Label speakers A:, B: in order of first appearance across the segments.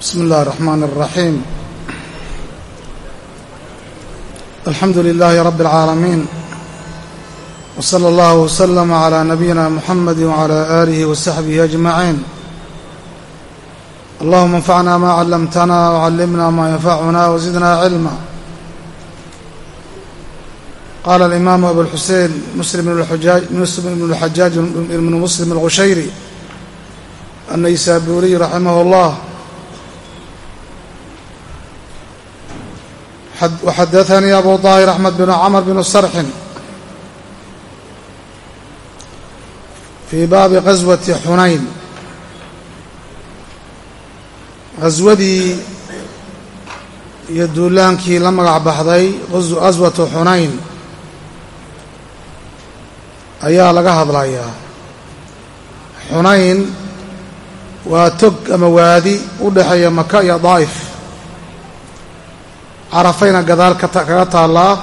A: بسم الله الرحمن الرحيم الحمد لله رب العالمين وصلى الله وسلم على نبينا محمد وعلى آله وصحبه أجمعين اللهم انفعنا ما علمتنا وعلمنا ما ينفعنا وزدنا علما قال الإمام أبو الحسين مسلم بن الحجاج مسلم بن الحجاج بن مسلم الغشيري النيسابوري رحمه الله وxadaثnii abu طاahir أحmed بن cmr بن srxin fii baabi غaswaةi xunayn gaswadii iyo duulaankii la magac baxday gaswaةu xunayn ayaa laga hadlayaa xunayn waa tog ama waadi u dhexeeya maka iyo daa'if carafayna gadaal kaga taallaa.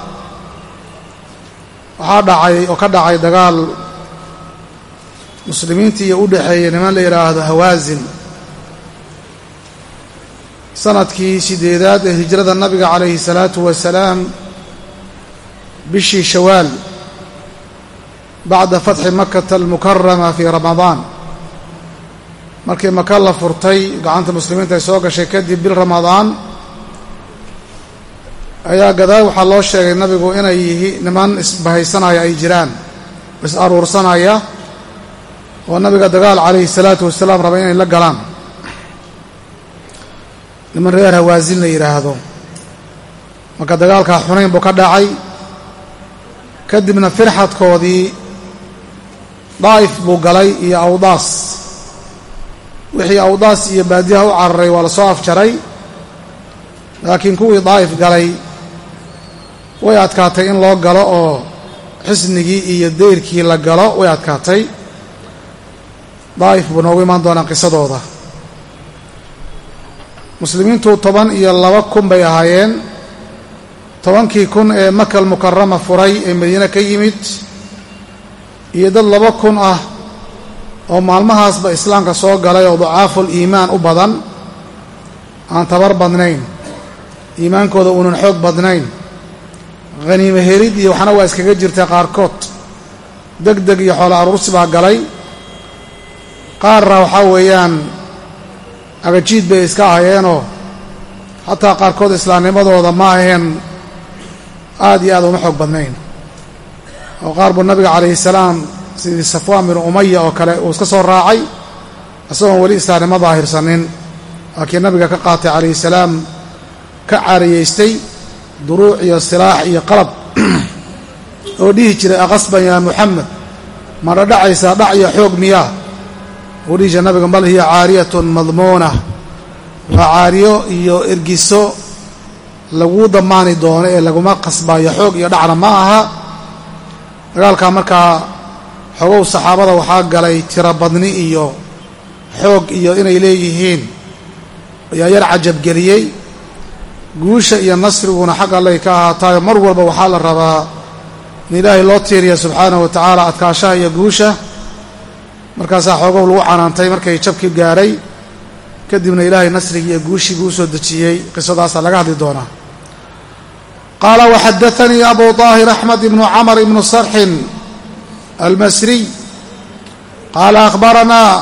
A: Waxaa dhacay oo ka dhacay dagaal muslimiintii iyo u dhexeeyay niman la yidhaahdo hawaasin sannadkii sideedaad ee hijrada nabiga calayhi salaatu wasalaam bishii shawaal bacda fatxi makata almukarama fii ramadaan. Markii maka la furtay gacanta muslimiinta ay soo gashay kadib bil ramadaan ayaa gadaal waxaa loo sheegay nabigu inay yihi niman isbahaysanaya ay jiraan is aruursanaya. Oo nabiga dagaal calayhi salaatu wasalaam raba inay la galaan. Niman reer hawaasin la yidhaahdo marka dagaalkaa xunayn buu ka dhacay. Kadibna firxadkoodii daa'if buu galay iyo awdaas. Wixii awdaas iyo baadiyaha u cararay waa la soo afjaray laakiin kuwii daa'if galay way adkaatay in loo galo oo xisnigii iyo dayrkii la galo way adkaatay. Daa'if buu noogu imaan doonaa qisadooda. Muslimiintu toban iyo laba kun bay ahaayeen. Tobankii kun ee makal mukarama furay ee madiine ka yimid. Iyo dad laba kun ah oo maalmahaasba islaamka soo galay oo ducaaful iimaan u badan. Aan tabar badnayn. Iimaankooda uunan xoog badnayn haniimo helid iyo waxna waa iskaga jirta qaarkood. Deg deg iyo xoolo aruursi baa galay. Qaarna waxaa weeyaan agajiid bay iska ahayeenoo xataa qaarkood islaamnimadooda ma aheen aad iyo aad uma xoog badnayn. Oo qaar buu nabiga calayhi salaam sidii safwaan binu umaya oo kale uu iska soo raacay isagoon weli islaamnimo daahirsanin laakiin nabiga ka qaatay calayhi salaam ka caariyaystay duruuc iyo silaax iyo qalab oo dhihi jiray aqasban yaa muxamed mana dhacaysaa dhac iyo xoog miyaa uu dhihi jiray nabiga bal hiya caariyatun madmuuna. Waa caariyo iyo ergiso laguu damaani doono ee laguma qasbaayo xoog iyo dhacna ma aha? Dagaalkaa markaa xogow saxaabada waxaa galay tiro badni iyo xoog iyo inay leeyihiin ayaa yar cajabgeliyey guusha iyo nasriguna xag allay ka ahaataayo mar walba waxaa la rabaa in ilaahay loo tiiriya subxaanahu wa tacaala adkaashaha iyo guusha. Markaasaa xoogow lagu canaantay markay jabkii gaadhay kadibna ilaahay nasrigii iyo guushii buu u soo dejiyey qisadaasaa laga hadli doonaa. Qaala waxadaanii abu طaahir axmed ibnu camr ibnu sarxin almasriy qaala akhbaranaa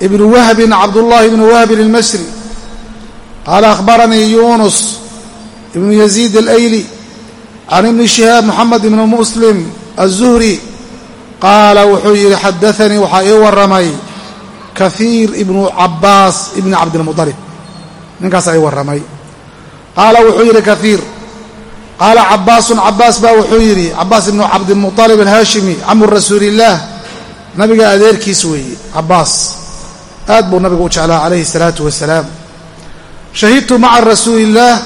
A: ibnu wahbin cabdullahi ibnu wahbin almasri qaala akhbaranii yunus ibnu yaziid alayli can ibni shihaab moxamed ibnu muslim aلzuhri qaala wuxuu yidhi xadaanii waxaa ii warramay kahiir ibnu cabaas ibni cabdilmuطalib ninkaasaa ii warramay qaala wuxuu yidhi kahiir qaala cabaasun cabaas baa wuxuu yidhi cabaas ibnu cabdilmuطalib alhaashimi camu rasuulillaah nabiga adeerkiis weeye cabaas aad buu nabigu u jeclaa calayhi الsalaatu wasalaam shahidtu maca rasuuli illaah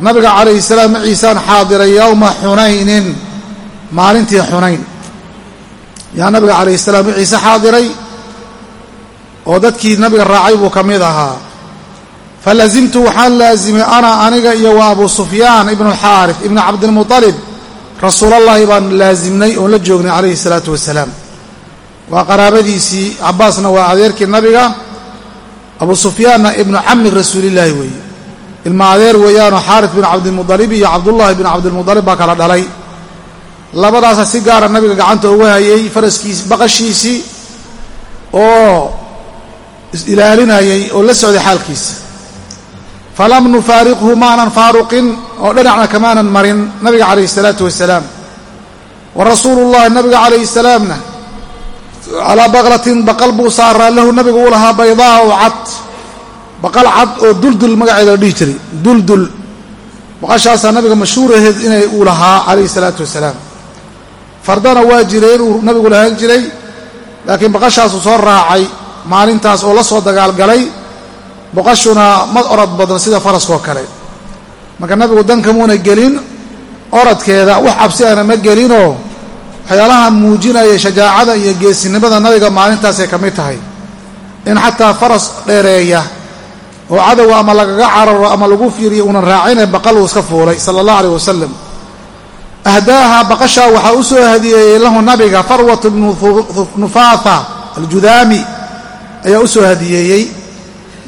A: nabiga calayhi salaam maciisaan xaadiray yowma xunaynin maalintii xunayn yaa nabiga calayhi salaam maciise xaadiray oo dadkii nabiga raacay buu ka mid ahaa falazimtu waxaan laasimay ana aniga iyo wa abu sufyaan ibnu alxaarif ibnu cabdilmuطalib rasuulallaahi baan laasimnay oon la joognay calayhi salaatu wasalaam waa qaraabadiisii cabbaasna waa adeerkii nabiga abu sufyaanna ibnu cami rasuulillaahi weeye ilma adeer weeyaanoo xaaris bin cabdilmudalib iyo cabdullaahi bin cabdilmudalib baa kala dhalay. Labadaasa si gaara nabiga gacanta uga hayay faraskiisi baqashiisii oo is-ilaalinayay oo la socday xaalkiisa. Falam nufaariqhu maanan faaruqin oo dhinacna kamaanan marin nabiga calayhi isalaatu wasalaam. Wa rasuulu llahi nabiga calayhi salaamna calaa baqlatin baqal buu saaraa lahu nabigu uu lahaa baydaa oo cad. Baqal cad oo duldul magaceeda la dhihi jiray duldul. Baqashaasaa nabiga mashhuuraheed inay uu lahaa calayhi salaatu wasalaam. Fardana waa jireen uu nabigu lahaan jiray laakiin baqashaasuu soo raacay maalintaas oo la soo dagaalgalay boqashuna ma orad badan sida faraskoo kale. Marka nabigu dankamuuna gelin oradkeeda wax cabsi ma gelinoo waxyaalaha muujinaya shajaacada iyo geesinimada nabiga maalintaasay ka mid tahay. In xataa faras dheereeya oo cadowga ama lagaga cararo ama lagu fiiriyo uunan raacine baqal uu iska fuulay sala allah aleyh wasalam ahdaaha baqashaa waxaa u soo hadiyeeyey lahu nabiga farwat nufaatha aljudaami ayaa u soo hadiyeeyey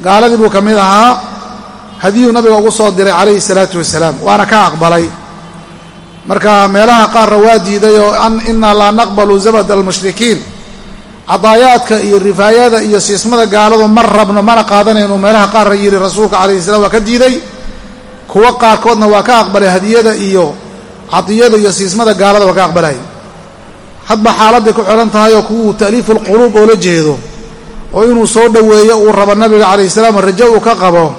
A: gaaladii buu ka mid ahaa hadiyuu nabiga ugu soo diray calayhi salaatu wasalaam waana ka aqbalay marka meelaha qaarna waa diiday oo innaa laa naqbalu zabad almushrikiin. Cadaayaadka iyo rifaayada iyo siismada gaaladu ma rabno mana qaadanaynu meelaha qaarna yidhi rasuulka calayhi salam waa ka diiday. Kuwo qaarkoodna waa ka aqbalay hadiyada iyo cadiyada iyo siismada gaalada waa ka aqbalay. Hadba xaaladday ku xidhan tahay oo kuwuu ta'liifu lquluub oo la jeedo oo inuu soo dhoweeyo uu rabo nabiga calayhi salaam rajo uu ka qabo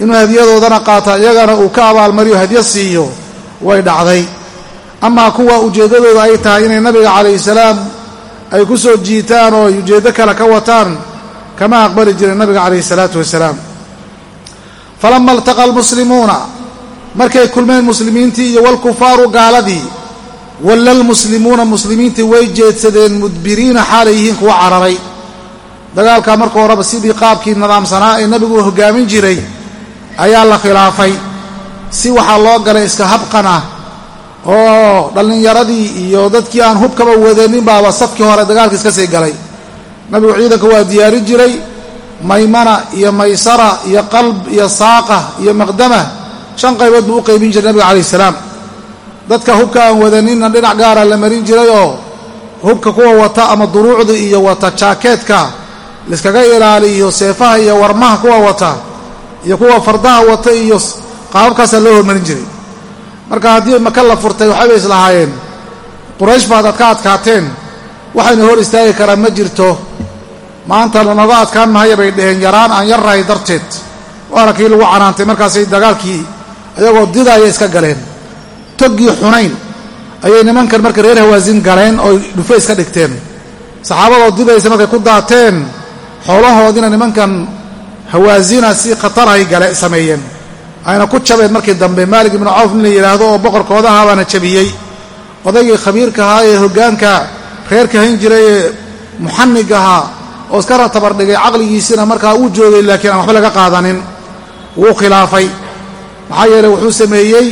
A: inuu hadiyadoodana qaata iyagana uu ka abaalmariyo hadyo siiyo way dhacday. Amaa kuwa ujeeddadooda ay tahay inay nabiga calayhi salaam ay ku soo jiitaan oo ujeeddo kale ka wataan kama aqbali jirin nabiga calayhi salaatu wasalaam. Falama iltaqa almuslimuuna markay kulmeen muslimiintii iyo walkufaaru gaaladii walla lmuslimuuna muslimiintii way jeedsadeen mudbiriina xaalay yihiin kuwa cararay. Dagaalkaa marka horeba sidii qaabkii nidaamsanaa ee nabigu hogaamin jiray ayaa la khilaafay si waxaa loo galay iska habqan ah oo dhallinyaradii iyo dadkii aan hubkaba wadanin baaba safkii hore dagaalka iska sii galay. Nabigu ciidanka waa diyaari jiray maymana iyo maysara iyo qalb iyo saaqa iyo maqdama shan qaybood buu u qaybin jiray nabiga calayhi salaam. Dadka hubka aan wadaninna dhinac gaara la marin jiray oo hubka kuwa wata ama duruucda iyo wata jaakeetka laiskaga ilaaliyo seefaha iyo warmaha kuwa wata iyo kuwa fardaha wata iyo qaababkaasaa loo hormarin jiray. Marka haddii maka la furtay waxaybay islahaayeen. Quraysh baad adka adkaateen. Waxayna hor istaagi karaan ma jirto. Maanta lanaga adkaan mahaya bay dheheen yaraan aan yarrahay darteed. Waana kii lagu canaantay markaasay dagaalkii ayagoo didaaya iska galeen. Toggii xunayn ayay nimankan marka reer hawaasin galeen oo dhufe iska dhigteen. Saxaabadoo didaysa markay ku daateen xoolahoodina nimankan hawaasina si khatarahay gale sameeyeen ayna ku jabeen markii dambe maalik ibnu cawf nin la yidhaahdo oo boqorkoodaha baana jabiyey. Odaygii khabiirka ahaa ee hoggaanka reerka hayn jiray ee muxanig ahaa oo iska ratabardhigay caqligiisina markaa uu joogay laakiin aan waxba laga qaadanin. Wuu khilaafay. Maxaa yeeley wuxuu sameeyey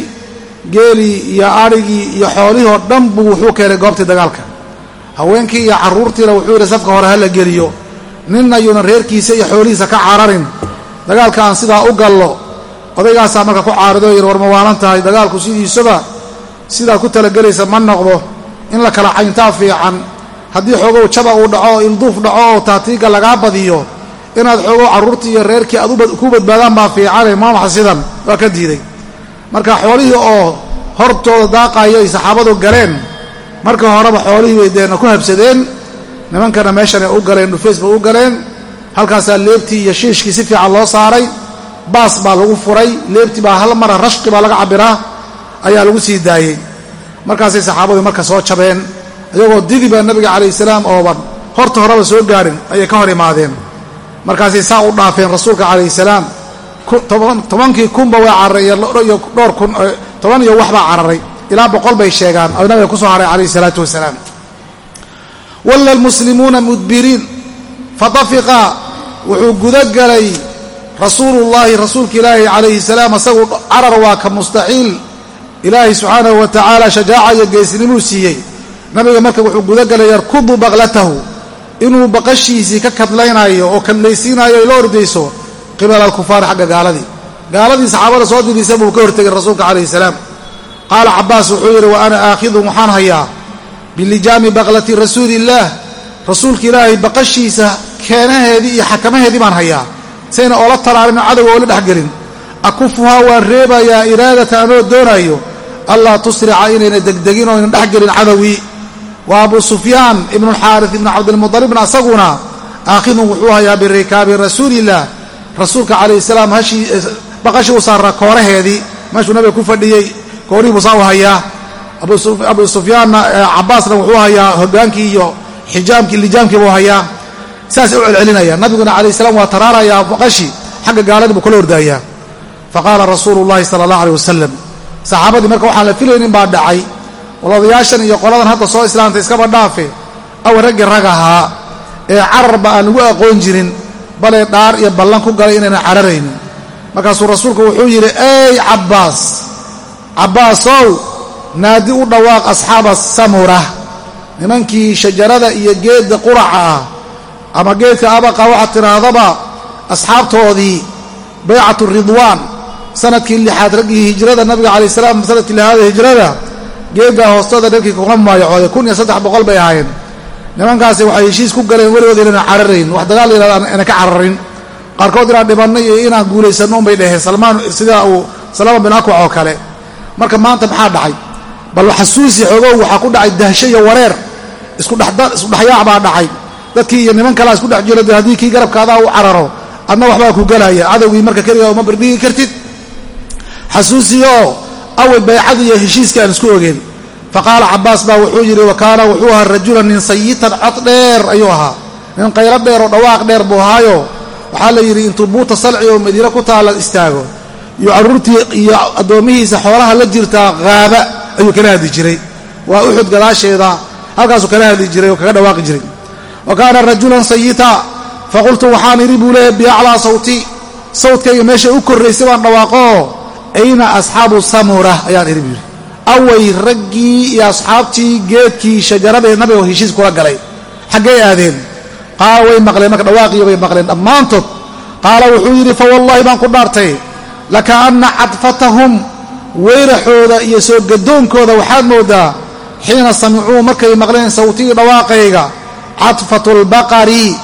A: geelii iyo adhigii iyo xoolihii oo dhan buu wuxuu keenay goobtii dagaalka. Haweenkii iyo carruurtiina wuxuu yidhi safka hore ha la geliyo. Nin ayuunan reerkiisa iyo xoolihiisa ka cararin dagaalka aan sidaa u gallo odaygaasaa marka ku caaridoo yidhi war ma waalan tahay dagaalku sidiisuba sidaad ku talagelaysa ma noqdo in la kala cayntaa fiican. Haddii xoogow jaba uu dhaco oo ilduuf dhaco oo taatiiga lagaa badiyo inaad xoogow carruurtii iyo reerkii aad ku badbaadaan baa fiicane maamaxa sidan. Waa ka diiday. Marka xoolihii oo hortooda daaqayo ay saxaabadu galeen marka horeba xoolihii bay deena ku habsadeen. Nimankana meeshanay u galeen dhufays bay u galeen. Halkaasaa leebtii iyo shiishkii si fiican loo saaray baas baa lagu furay leebtii baa hal mara rashqi baa laga cabbiraa ayaa lagu sii daayey. Markaasay saxaabadu marka soo jabeen iyagoo didiba nabiga calayhi salaam ooban horta horeba soo gaarin ayay ka hor imaadeen. Markaasay saa u dhaafeen rasuulka calayhi salaam. Tobankii kunba waa cararay iyo dhowr kun toban iyo waxbaa cararay. Ilaa boqol bay sheegaan oo nabiga ku soo haray calayhi salaatu wasalaam. Walla almuslimuuna mudbiriin fadafiqa wuxuu gudagalay rasuulullaahi rasuulka ilaahi calayhi salaam asagu carar waa ka mustaxiil. Ilaahay subxaanahu wa tacaala shajaaca iyo geesnimuu siiyey. Nabiga marka wuxuu gudagalay yarkudu baqlatahu. Inuu baqashiisii ka kadlaynayo oo kadlaysiinayo ay la ordayso qibala alkufaari xagga gaaladii. Gaaladii saxaabada soo dirisa buu ka hortegay rasuulka calayhi salaam. Qaala cabbaas wuxuu yidhi wa ana aakhidun waxaan hayaa bilijaami baqlati rasuuli illaah rasuulka ilaahay baqashiisa keenaheedii iyo xakamaheedii baan hayaa sayna oola talaalino cadowga oola dhexgelin akufuhaa waan reebayaa iraadata anoo doonaayo allaa tusrica inayna degdegin oo ayna dhexgelin cadowii wa abu sufyaan ibnualxaaris ibnu cabdilmutalibna asaguna aakhidun wuxuu hayaa birikaabi rasuuliillah rasuulka calayhi salaam hashii baqashii u saaraa kooraheedii meeshuu nabiga ku fadhiyey koorihii buu saa u hayaa. Abu sufyaanna cabbaasna wuxuu hayaa hogaankii iyo xijaamkii lijaamkii buu hayaa saasay u celcelinaya nabiguna calayh salaam waa taraarayaa baqashi xagga gaaladii buu kala ordaayaa faqaala rasuulu llahi sala allah aleh wasalam saxaabadii marka waxaan la filaynin baa dhacay. Waladayaashan iyo qoladan hadda soo islaamtay iskaba dhaafe. Awa raggii rag ahaa ee cararba aan lagu aqoon jirin balee dhaar iyo ballan ku galay inaynan cararaynin. Markaasuu rasuulku wuxuu yidhi ey cabbaas cabbaasow naadi u dhawaaq asxaaba samura nimankii shajarada iyo geedda quraca ah ama geedka abaqa waxaad tidhaahdaba asxaabtoodii baycatu ridwaan sannadkii lixaad raggii hijrada nabiga calayh salaam sannadkii lixaada hijrada geeddaa hoostada dharkii kuma maayacooday kun iyo saddex boqol bay ahaayeen. Nimankaasi waxay heshiis ku galeen weligood inaan cararayn. Wax dagaal yidhahda ayna ka cararin qaarkood inaan dhibannay iyo inaan guulaysanno unbay dheheen. Salmaan sidaa uu salama bin akwac oo kale. Marka maanta maxaa dhacay? Bal xasuusi xoogow waxaa ku dhacay dahsho iyo wareer. Iskudhexyaac baa dhacay dadkii iyo niman kalaa isku dhex jiro de haddii kii garabkaadaa u cararo adna waxbaa ku galaya. Cadowgii marka keliga uma bardhigi kartid. Xasuusiyo awey baycadii iyo heshiiskii aan isku ogeen faqaala cabaas baa wuxuu yidhi wa kaana wuxuu ahaa rajulan nin sayitan cod dheer ayuu ahaa. Nin qaylo dheer oo dhawaaq dheer buu ahaayo. Waxaa la yidhi intuu buuta salci oo madiine ku taalla istaago iyo carruurtii iyo addoommihiisa xoolaha la jirtaa haaba ayuu kala hadli jiray. Waa uxud gadaasheeda halkaasuu kala hadli jiray oo kaga dhawaaqi jiray wa kaana rajulan sayita faqultu waxaan idhi buu leeya biaclaa sawti sawdkayga meesha u korraysay baan dhawaaqoo ayna asxaabu samura ayaan idhi buu yidhi away raggii iyo asxaabtii geedkii shajaradaee nabiga heshiis kula galay xaggay aadeen qaala way maqleen marka dhawaaqiyo bay maqleen dhammaantood qaala wuxuu yidhi fa wallaahi baan ku dhaartay lakaanna cadfatahum weyraxooda iyo soo gadoonkooda waxaad mooddaa xiina samicuu markay maqleen sawtigii dhawaaqayga cadfatu lbaqari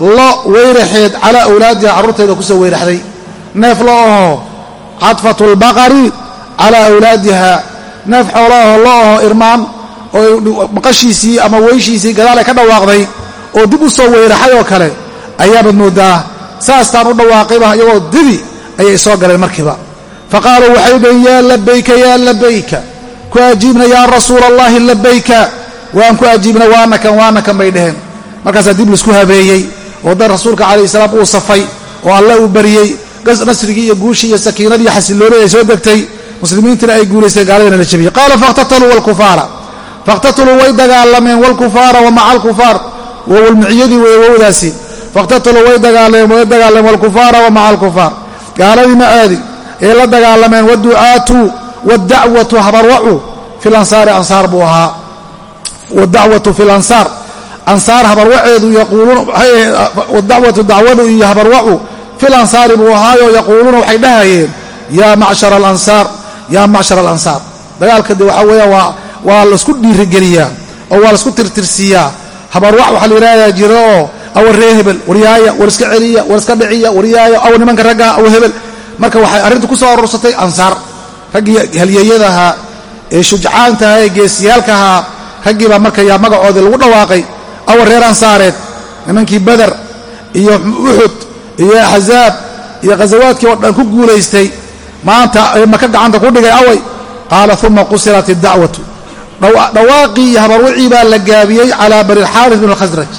A: lo weyraxeed calaa awlaadiha carruurteeda ku soo weyraxday. Neef lo aho cadfatu lbaqari calaa awlaadiha. Neef xoolo aho lo aho irmaan oo maqashiisii ama weyshiisii gadaal ay ka dhawaaqday oo dib u soo weyraxay oo kale ayaabad mooddaa saastaan u dhawaaqayba iyagoo dibi ayay soo galeen markiiba. Fa qaaluu waxay dhaheen yaa labayka yaa labayka ku ajiibna yaa rasuula allahi labayka waan ku ajiibna waanakan waanakan bay dheheen markaasaa dib la isku habeeyey oo dan rasuulka calayhi salaam uu safay oo alle uu bariyey nasrigii iyo guushii iyo sakiinadii iyo xasiloonidii ay soo degtay muslimiintina ay guulaysteen gaaladina la jabiyey qaala fakhtataluu walkufaara. Fakhtataluu way dagaalameen walkufaara wa maca alkufaar. Wowlmiciyadii wey wowdaasi. Fakhtataluu way dagaalameen walkufaara wa maca alkufaar. Gaaladii ma aadi ee la dagaalameen waducaatu waddacwatu habarwacu fi lansaari ansaar buu ahaa wadacwatu fi lansaar ansaar. Habarwaceedu yaquuluunadacwatu dacwadu iyo habarwacu fil ansaari buu ahaayo yaquuluuna waxay dhahayeen yaa macshara alansaar yaa macshar alansaar dagaalka de waxaa weeyaan waa la isku dhiirigeliyaa oo waa la isku tirtirsiiyaa habarwac waxaa la yidhahdaa jiro oo awa ree hebel waryaaya war iska celiya war iska dhiciya waryaaya aw nimanka ragga aw hebel. Marka waxay arrintu ku soo aruursatay ansaar. Raggii halyeeyadahaa ee shujcaantaha ee geesiyaalkahaa raggii baa marka yaa magacoodii lagu dhawaaqay awa reer ansaareed nimankii beder iyo uxud iyo axzaab iyo khasawaadkii oo dhan ku guulaystay maanta maka gacanta ku dhigay away. Qaala uma qusirat iddacwatu dhawaaqii iyo habarwicii baa la gaabiyey calaa bani xaaris bin khasraj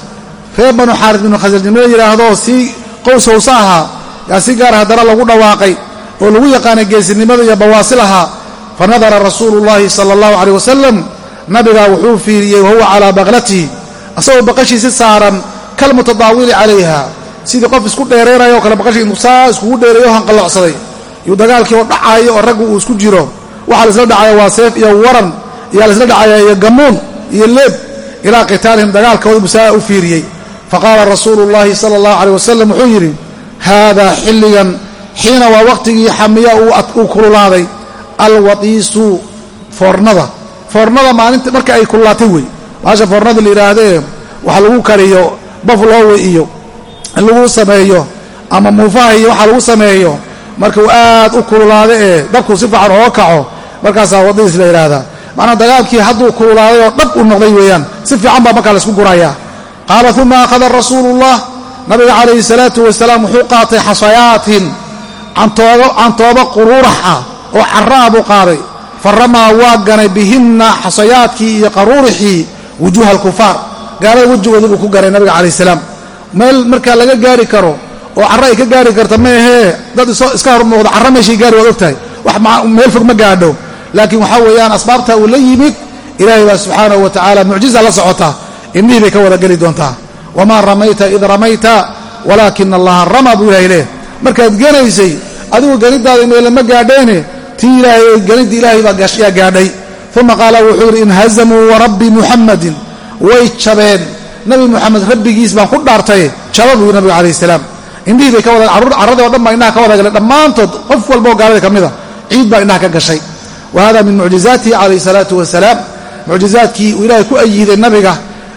A: reer banu xaaris binu khasraj nima yidhaahdo si qows howsa ahaa yaa si gaar haddana lagu dhawaaqay oo lagu yaqaanay geesinimada iyo bawaasil ahaa fa nadara rasuulu llahi sala allahu caleyh wasalam nabigaa wuxuu fiiriyey wahuwa calaa baqlatihi. Asagoo baqashiisi saaran kalmutadaawili calayha. Sidii qof isku dheeraynayo o kale baqashii intuu saa iskugu dheereeyo hanqallocsaday iyuu dagaalkii oo dhacaayo oo raggu uu isku jiro. Waxaa laisla dhacaya waa seef iyo waran iyaa laisla dhacaya iyo gammuun iyo leeb ilaa qitaalihim dagaalkooda musaa u fiiriyey. Faqaala rasuulu llaahi sala allahu caleyh wasalam wuxuu yidhi haadaa xilligan xiina waa waqtigii xamiya uu kululaaday. Alwatiisu foornada foornada maalinta marka ay kululaatay wey. Maasha foornada la yidhaahdee waxa lagu kariyo baflowe iyo in lagu sameeyo ama muufaha iyo waxa lagu sameeyo. Marka uu aad u kululaada ee dabku si fiican ooga kaco markaasaa wadiis la yidhaahdaa macnaa dagaalkii hadduu kululaaday oo dhab u noqday weeyaan si fiican baa markaa la isku gurayaa. Qaala uma akhada rasuulullah. Nabiga calayhi salaatu wasalaam wuxuu qaatay xasayaatin cantoobo quruurax ah oo carra buu qaaday fa ramaa waa ganay bihinna xasayaadkii iyo qaruurixii wujuuha alkufaar. Gaalada wejigooda buu ku garay nabiga calayh salaam. Meel markaa laga gaari karo oo carro ay ka gaari karta maahee dad iska hor muuqda carro meeshay gaari waad ogtahay. Wax meel fog ma gaadho. Laakiin waxaa weeyaan asbaabta uu la yimid ilaahay baa subxaanahu wa tacaala mucjiza la socota. Indhihii bay ka wada geli doontaa. Wamaa ramayta id ramayta walaakina allaha ramaa buu ilahay leeh markaad ganaysay adigu ganidaada meelama gaadheene tii ilaahay ganidda ilaahay baa yaa gaadhay. Uma qaala wuxuu yidhi inhazamuu warabbi muxammadin way jabeen. Nabi muxamed rabbigiis baan ku dhaartaye jaba buu nabiga calayh salaam. Indhihii bay ka wada carradii o dhan baa indhaha ka wada galeen dhammaantood qof walba oo gaalada ka mida ciid baa indhaha ka gashay. Wa hada min mucjizaatihi calayh salaatu wasalaam mucjizaadkii uu ilaahay ku ayiiday nabiga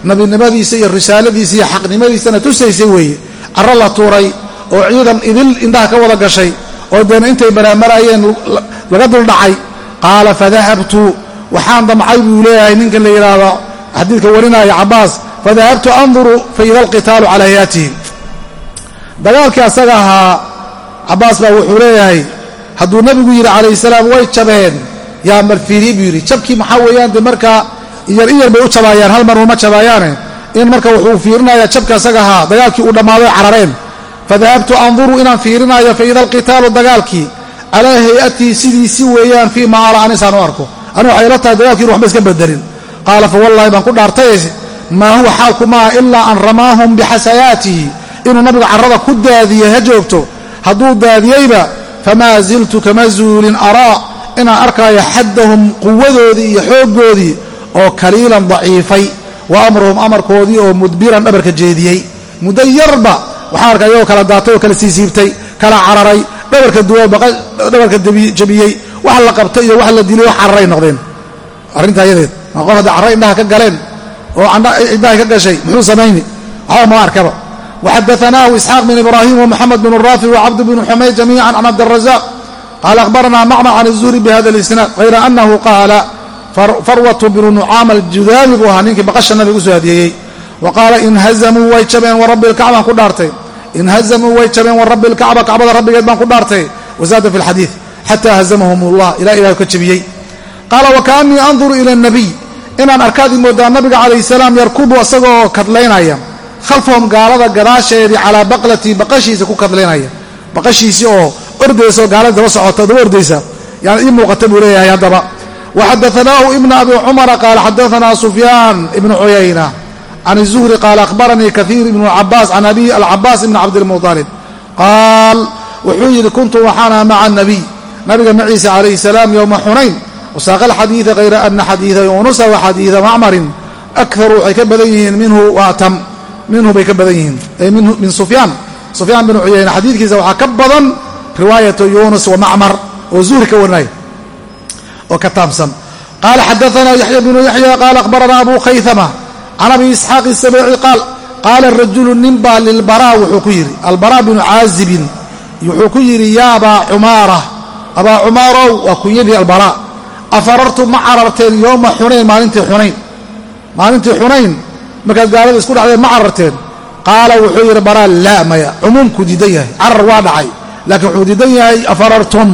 A: nabinimadiisa iyo risaaladiisa iyo xaqnimadiisana tusaysay weeye. Carro la tuuray oo ciidan idil indhaha ka wada gashay oo deena intay baraamaraayeen laga duldhacay. Qaala fadahabtu waxaan damcay buu leeyahay ninka la yidhaahdo xadiidka warinaya cabaas fadahabtu anduru faida alqitaalu calaa hayaatihim dagaalkii asaga ahaa cabaas baa wuxuu leeyahay hadduu nebigu yidhi calayhi salaam way jabeen. Yaa marfiiri buu yidhi jabkii maxaa weeyaan dee markaa iyar iyar bay u jabaayaan hal mar uma jabaayaane in marka wuxuu fiirinayaa jabka asaga ahaa dagaalkii uu dhammaaday carareen fadahabtu anduru inaan fiirinayo faida alqitaalu dagaalkii calaa hay'atii sidiisi weeyaan fii ma ara anisaan u arko anu waxay la tahay dagaalkiin waxba iska bedelin qaala fa wallahi baan ku dhaartay maa huwa xaalku maaha ilaa an ramaahum bixasayaatihi inuu nabigu carrada ku daadiyey ha joogto hadduu daadiyeyba famaa ziltu kama zuulin araa inaan arkaayo xaddahum quwadoodii iyo xooggoodii oo kaliilan daciifay wa amruhum amarkoodii oo mudbiran dhabarka jeediyey muddo waxaa arkay ayagoo kala daatay oo kala siisiibtay kala cararay dhabarka duwa dhabarka jabiyey wax la qabtay iyo wax la dilay wax cararay noqdeen. Arrintaa yadeed maa qof hadda carra indhaha ka galeen oo indhahay ka gashay muxuu samayni? Waxba ma arkaba. Waxadaanaahu isxaaq bin ibraahim wmuxamed bin raafi wacabd bn xumayd jamiican can cabdirazaq qaala ahbaranaa macmar can izuhri bihada lisnaad hayra anahu qaala farwatu bnu nucaama aljudaami buu ahaa ninkii baqasha nabiga u soo hadiyeeyey wa qaala inhazamuu way jabeen warabbi ku dhaartay inhazamuu way jabeen warabbi lkacba kacbada rabbigeed baan ku dhaartay wazaada fi lxadiid xataa hazamahum ilaa ilah ka jabiyey qaala wakaanii anduru ila nabiy inaan arkaadii moodaa nabiga calayh salaam yarkubu isagoo kadlaynaya khalfahum gaalada gadaasheedii calaa baqlatii baqashiisa ku kadlaynaya baqashiisii oo ordaysa oo gaalada daba socota daba ordaysa yani ii muuqata buu leeyahay haddaba waxadaanaahu ibna abi cumara qaala xadaanaa sufyaan ibnu cuyayna can الzuhri qaala akhbaranii kaiir ibnu cabaas can abi alcabaas ibni cabdilmuطalib qaal wuxuu yidhi kuntu waxaana maca nabiy nabiga maciisa calayhi salaam yowma xunayn wasaaqa alxadiida hayra ana xadiida yunusa wa xadiida macmarin akaru waxay ka badan yihiin minhu waatam minhu bay ka badan yihiin min sufyaan sufyaan binu cuyayna xadiidkiisa waxaa ka badan riwaayatu yunus wa macmar oo zuhri ka warinaya oo ka taamsan qaala xadaanaa yaxya bnu yaxya qaala akhbaranaa abu khaythama can abi isxaaq isabici qaal qaala rajulu nin baa lilbaraa wuxuu ku yidhi albaraa binu caazibin wuxuu ku yidhi yaa abaa cumaara abaa cumaarow waa kunyadii albaraa afarartu ma cararteen yooma xunayn maalintii xunayn maalintii xunayn markaad gaalada isku dhacdeen ma cararteen qaala wuxuu yidhi baraa laa maya cumuumku diidan yahay carar waa dhacay laakiin wuxuu diidan yahay afarartum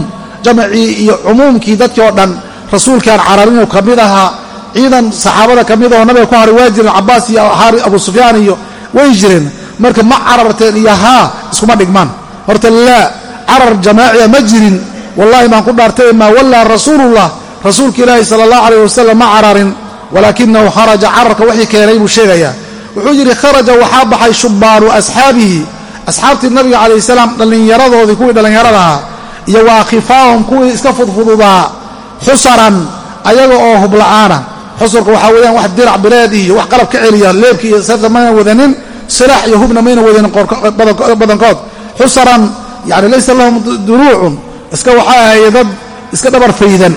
A: jamcii iyo cumuumkii dadkii oo dhan rasuulkaan cararinuu ka mid ahaa ciidan saxaabada ka mid oo nabiga ku haray waa jireen cabaas iyo abu sufyaan iyo way jireen. Marka ma cararteen iyo haa iskuma dhigmaan. Horta laa carar jamaaciya ma jirin. Wallahi baan ku dhaartay maa wallaa rasuulullah. Rasuulka ilaahi sala allah calayh wasalam ma cararin. Walaakinahu kharaja cararka wixii keenay buu sheegayaa. Wuxuu yidhi kharaja waxaa baxay shubbaanu asxaabihi. Asxaabtii nabiga calayh salaam dhallinyaradoodii kuwii dhallinyarada iyo wa akhifaahum kuwii iska fudfududaa xusaran ayaga oo hubla'aana xusurka waxaa weeyaan wax dirac bileed iyo wax qalab ka celiya leebki iyo seefta maynan wadanin silaax iyo hubna mayna wadanin badankood. Xusaran yani laysa lahum duruucun. Iska waxaa ahaya dad iska dhabar faydan.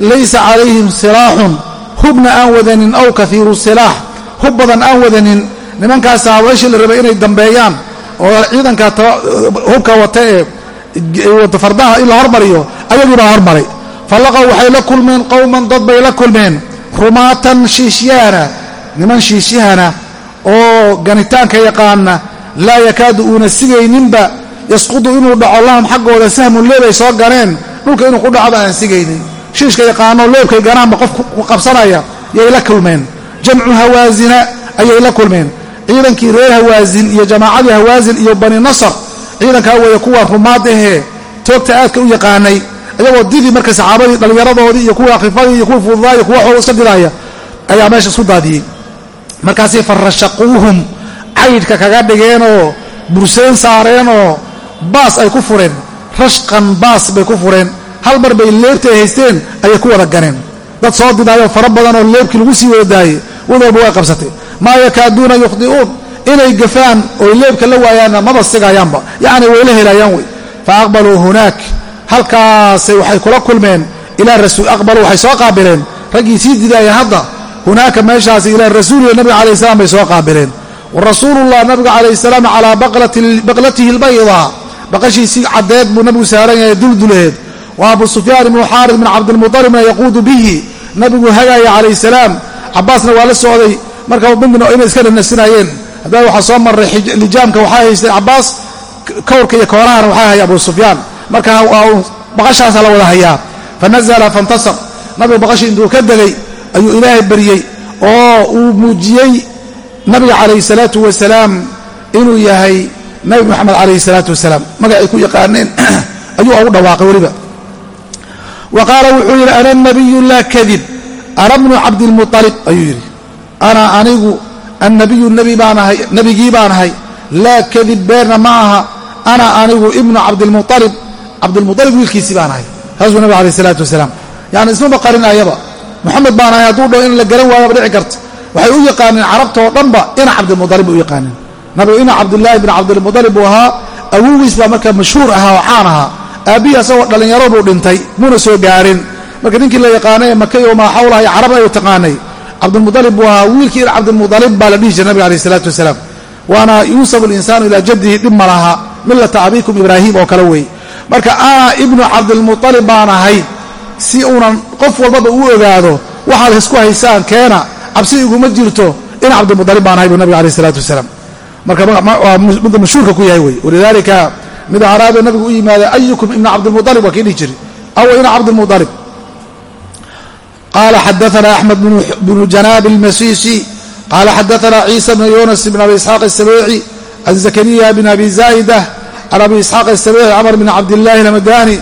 A: Laysa calayhim silaaxun. Hubna aan wadanin aw kaiiru silaax. Hub badan aan wadanin. Nimankaas hawashii la rabay inay dambeeyaan oo ciidanka hubka wata ee fardaha in la hormariyo ayagiibaa hormaray. Falaqow waxay la kulmeen qowman dad bay la kulmeen rumaatan shiishyaana niman shiishyahana oo ganitaanka yaqaana laa yakaadu uuna sigayninba yasqudu inuu dhaco lahum xaggooda sahmun leeb ay soo ganeen dhulka inuu ku dhacba aan sigaynin shiishka yaqaano leebkay ganaanba qof qabsanaya yay la kulmeen. Jamcu hawaasina ayay la kulmeen. Ciidankii reer hawaasin iyo jamaacadii hawaasin iyo bani nasar ciidankaa weeye kuwa rumaad ahee toogta aadka u yaqaanay ayagoo didii marka saxaabadii dhallinyaradoodii iyo kuwa khifadii iyo kuwa fududaaya kuwa xoog iska didaaya ayaa meesha isku daadiyey. Markaasay farashaquuhum caydhka kaga dhigeenoo bursayn saareenoo baas ay ku fureen. Rashqan baas bay ku fureen. Hal mar bay leebtay haysteen ayay ku wada ganeen. Dad soo didaayoo fara badanoo leebkii lagu sii wada daayey wad walba way qabsatay. Maa yakaaduuna yukhdi'uun inay gafaan oy leebka la waayaanna maba sigayaanba. Yacni wayla helayaan wey. Fa aqbaluu hunaak halkaasay waxay kula kulmeen ilaa rasuul aqbaluu waxay soo qaabileen. Raggii sii didaaya hadda hunaaka meeshaasi ilaa rasuulihi nabiga calayh salam bay soo qaabileen. Wa rasuulullah nabiga calayh salaam calaa baqlatihi albaydaa baqashiisii caddeed buu nabigu saaran yahay dulduleed. Wa abu sufyaan ibnu xaarid bin cabdilmutalibna yaquudu bihi. Nabigu hagaaya calayh salaam. Cabaasna waa la socday. Marka midna inay iska dhanasinaayeen haddana waxaa soo maray lijaamka waxaa haystay cabaas kowrka iyo koorahana waxaa haya abu sufyaan marka baqashaasa la wada hayaa. Fanazla fantasar nabigu baqashii intuu ka degay ayuu ilaahay baryey oo uu muujiyey nabiga calayhi salaatu wasalaam inuu yahay nabi moxamed calayhi salaatu wasalaam magacay ku yaqaaneen ayuu ugu dhawaaqay weliba. Wa qaala wuxuu yidhi ana nabiyu laa kadib. Ana bnu cabdilmualib ayuu yidhi. Ana anigu annabiyu nebi baan ahay nebigii baan ahay. Laa kadib beerna ma aha. Ana anigu ibnu cabdilmualib cabdilmualib wiilkiisii baan ahay. Saasuu nabig alayh isalaatu wasalaam yani ismaba qarinayaba moxamed baan ahay hadduu dhaho in la garan waayaba dhici karta waxay u yaqaaneen carabtoo dhanba ina cabdilmualib u yaqaaneen nabigu ina cabdillaahi bin cabdilmualib buu ahaa awogiis baa marka mashhuur ahaa oo caan ahaa. Aabbihii asagoo dhallinyaro buu dhintay muuna soo gaarin. Marka ninkii la yaqaanay ee maka iyo maa xawlaha iyo carab ay taqaanay. Cabdilmualib buu ahaa wiilkii ina cabdilmualib baa la dhihi jiray nabiga alayh isalaatu wasalaam waana yuusabu linsaanu ilaa jaddihi dhib ma laha millata abiikum ibraahim oo kale wey marka ana ibnu cabdilmualib baan ahay. Si uunan qof walbaba u ogaado waxaad isku haysaan keena. Cabsi iguma jirto. Ina cabdilmualib baan ahay buu nabiga alayh isalaatu wasalaam. Marka waa midda mashhuurka ku yahay wey walidaalika mid acraabiya nabigu u yimaada ayukum ibna cabdilmualib waa kii dhihi jiri aw ina cabdilmualib qala xadaana axmed bnu janaab almasisi qala xadaana ciisa bn yunas bn abi isxaaq asabeeci can zakariya bn abi zaa'ida can abi isxaaq asabeeci camr bn cabdillahi almadani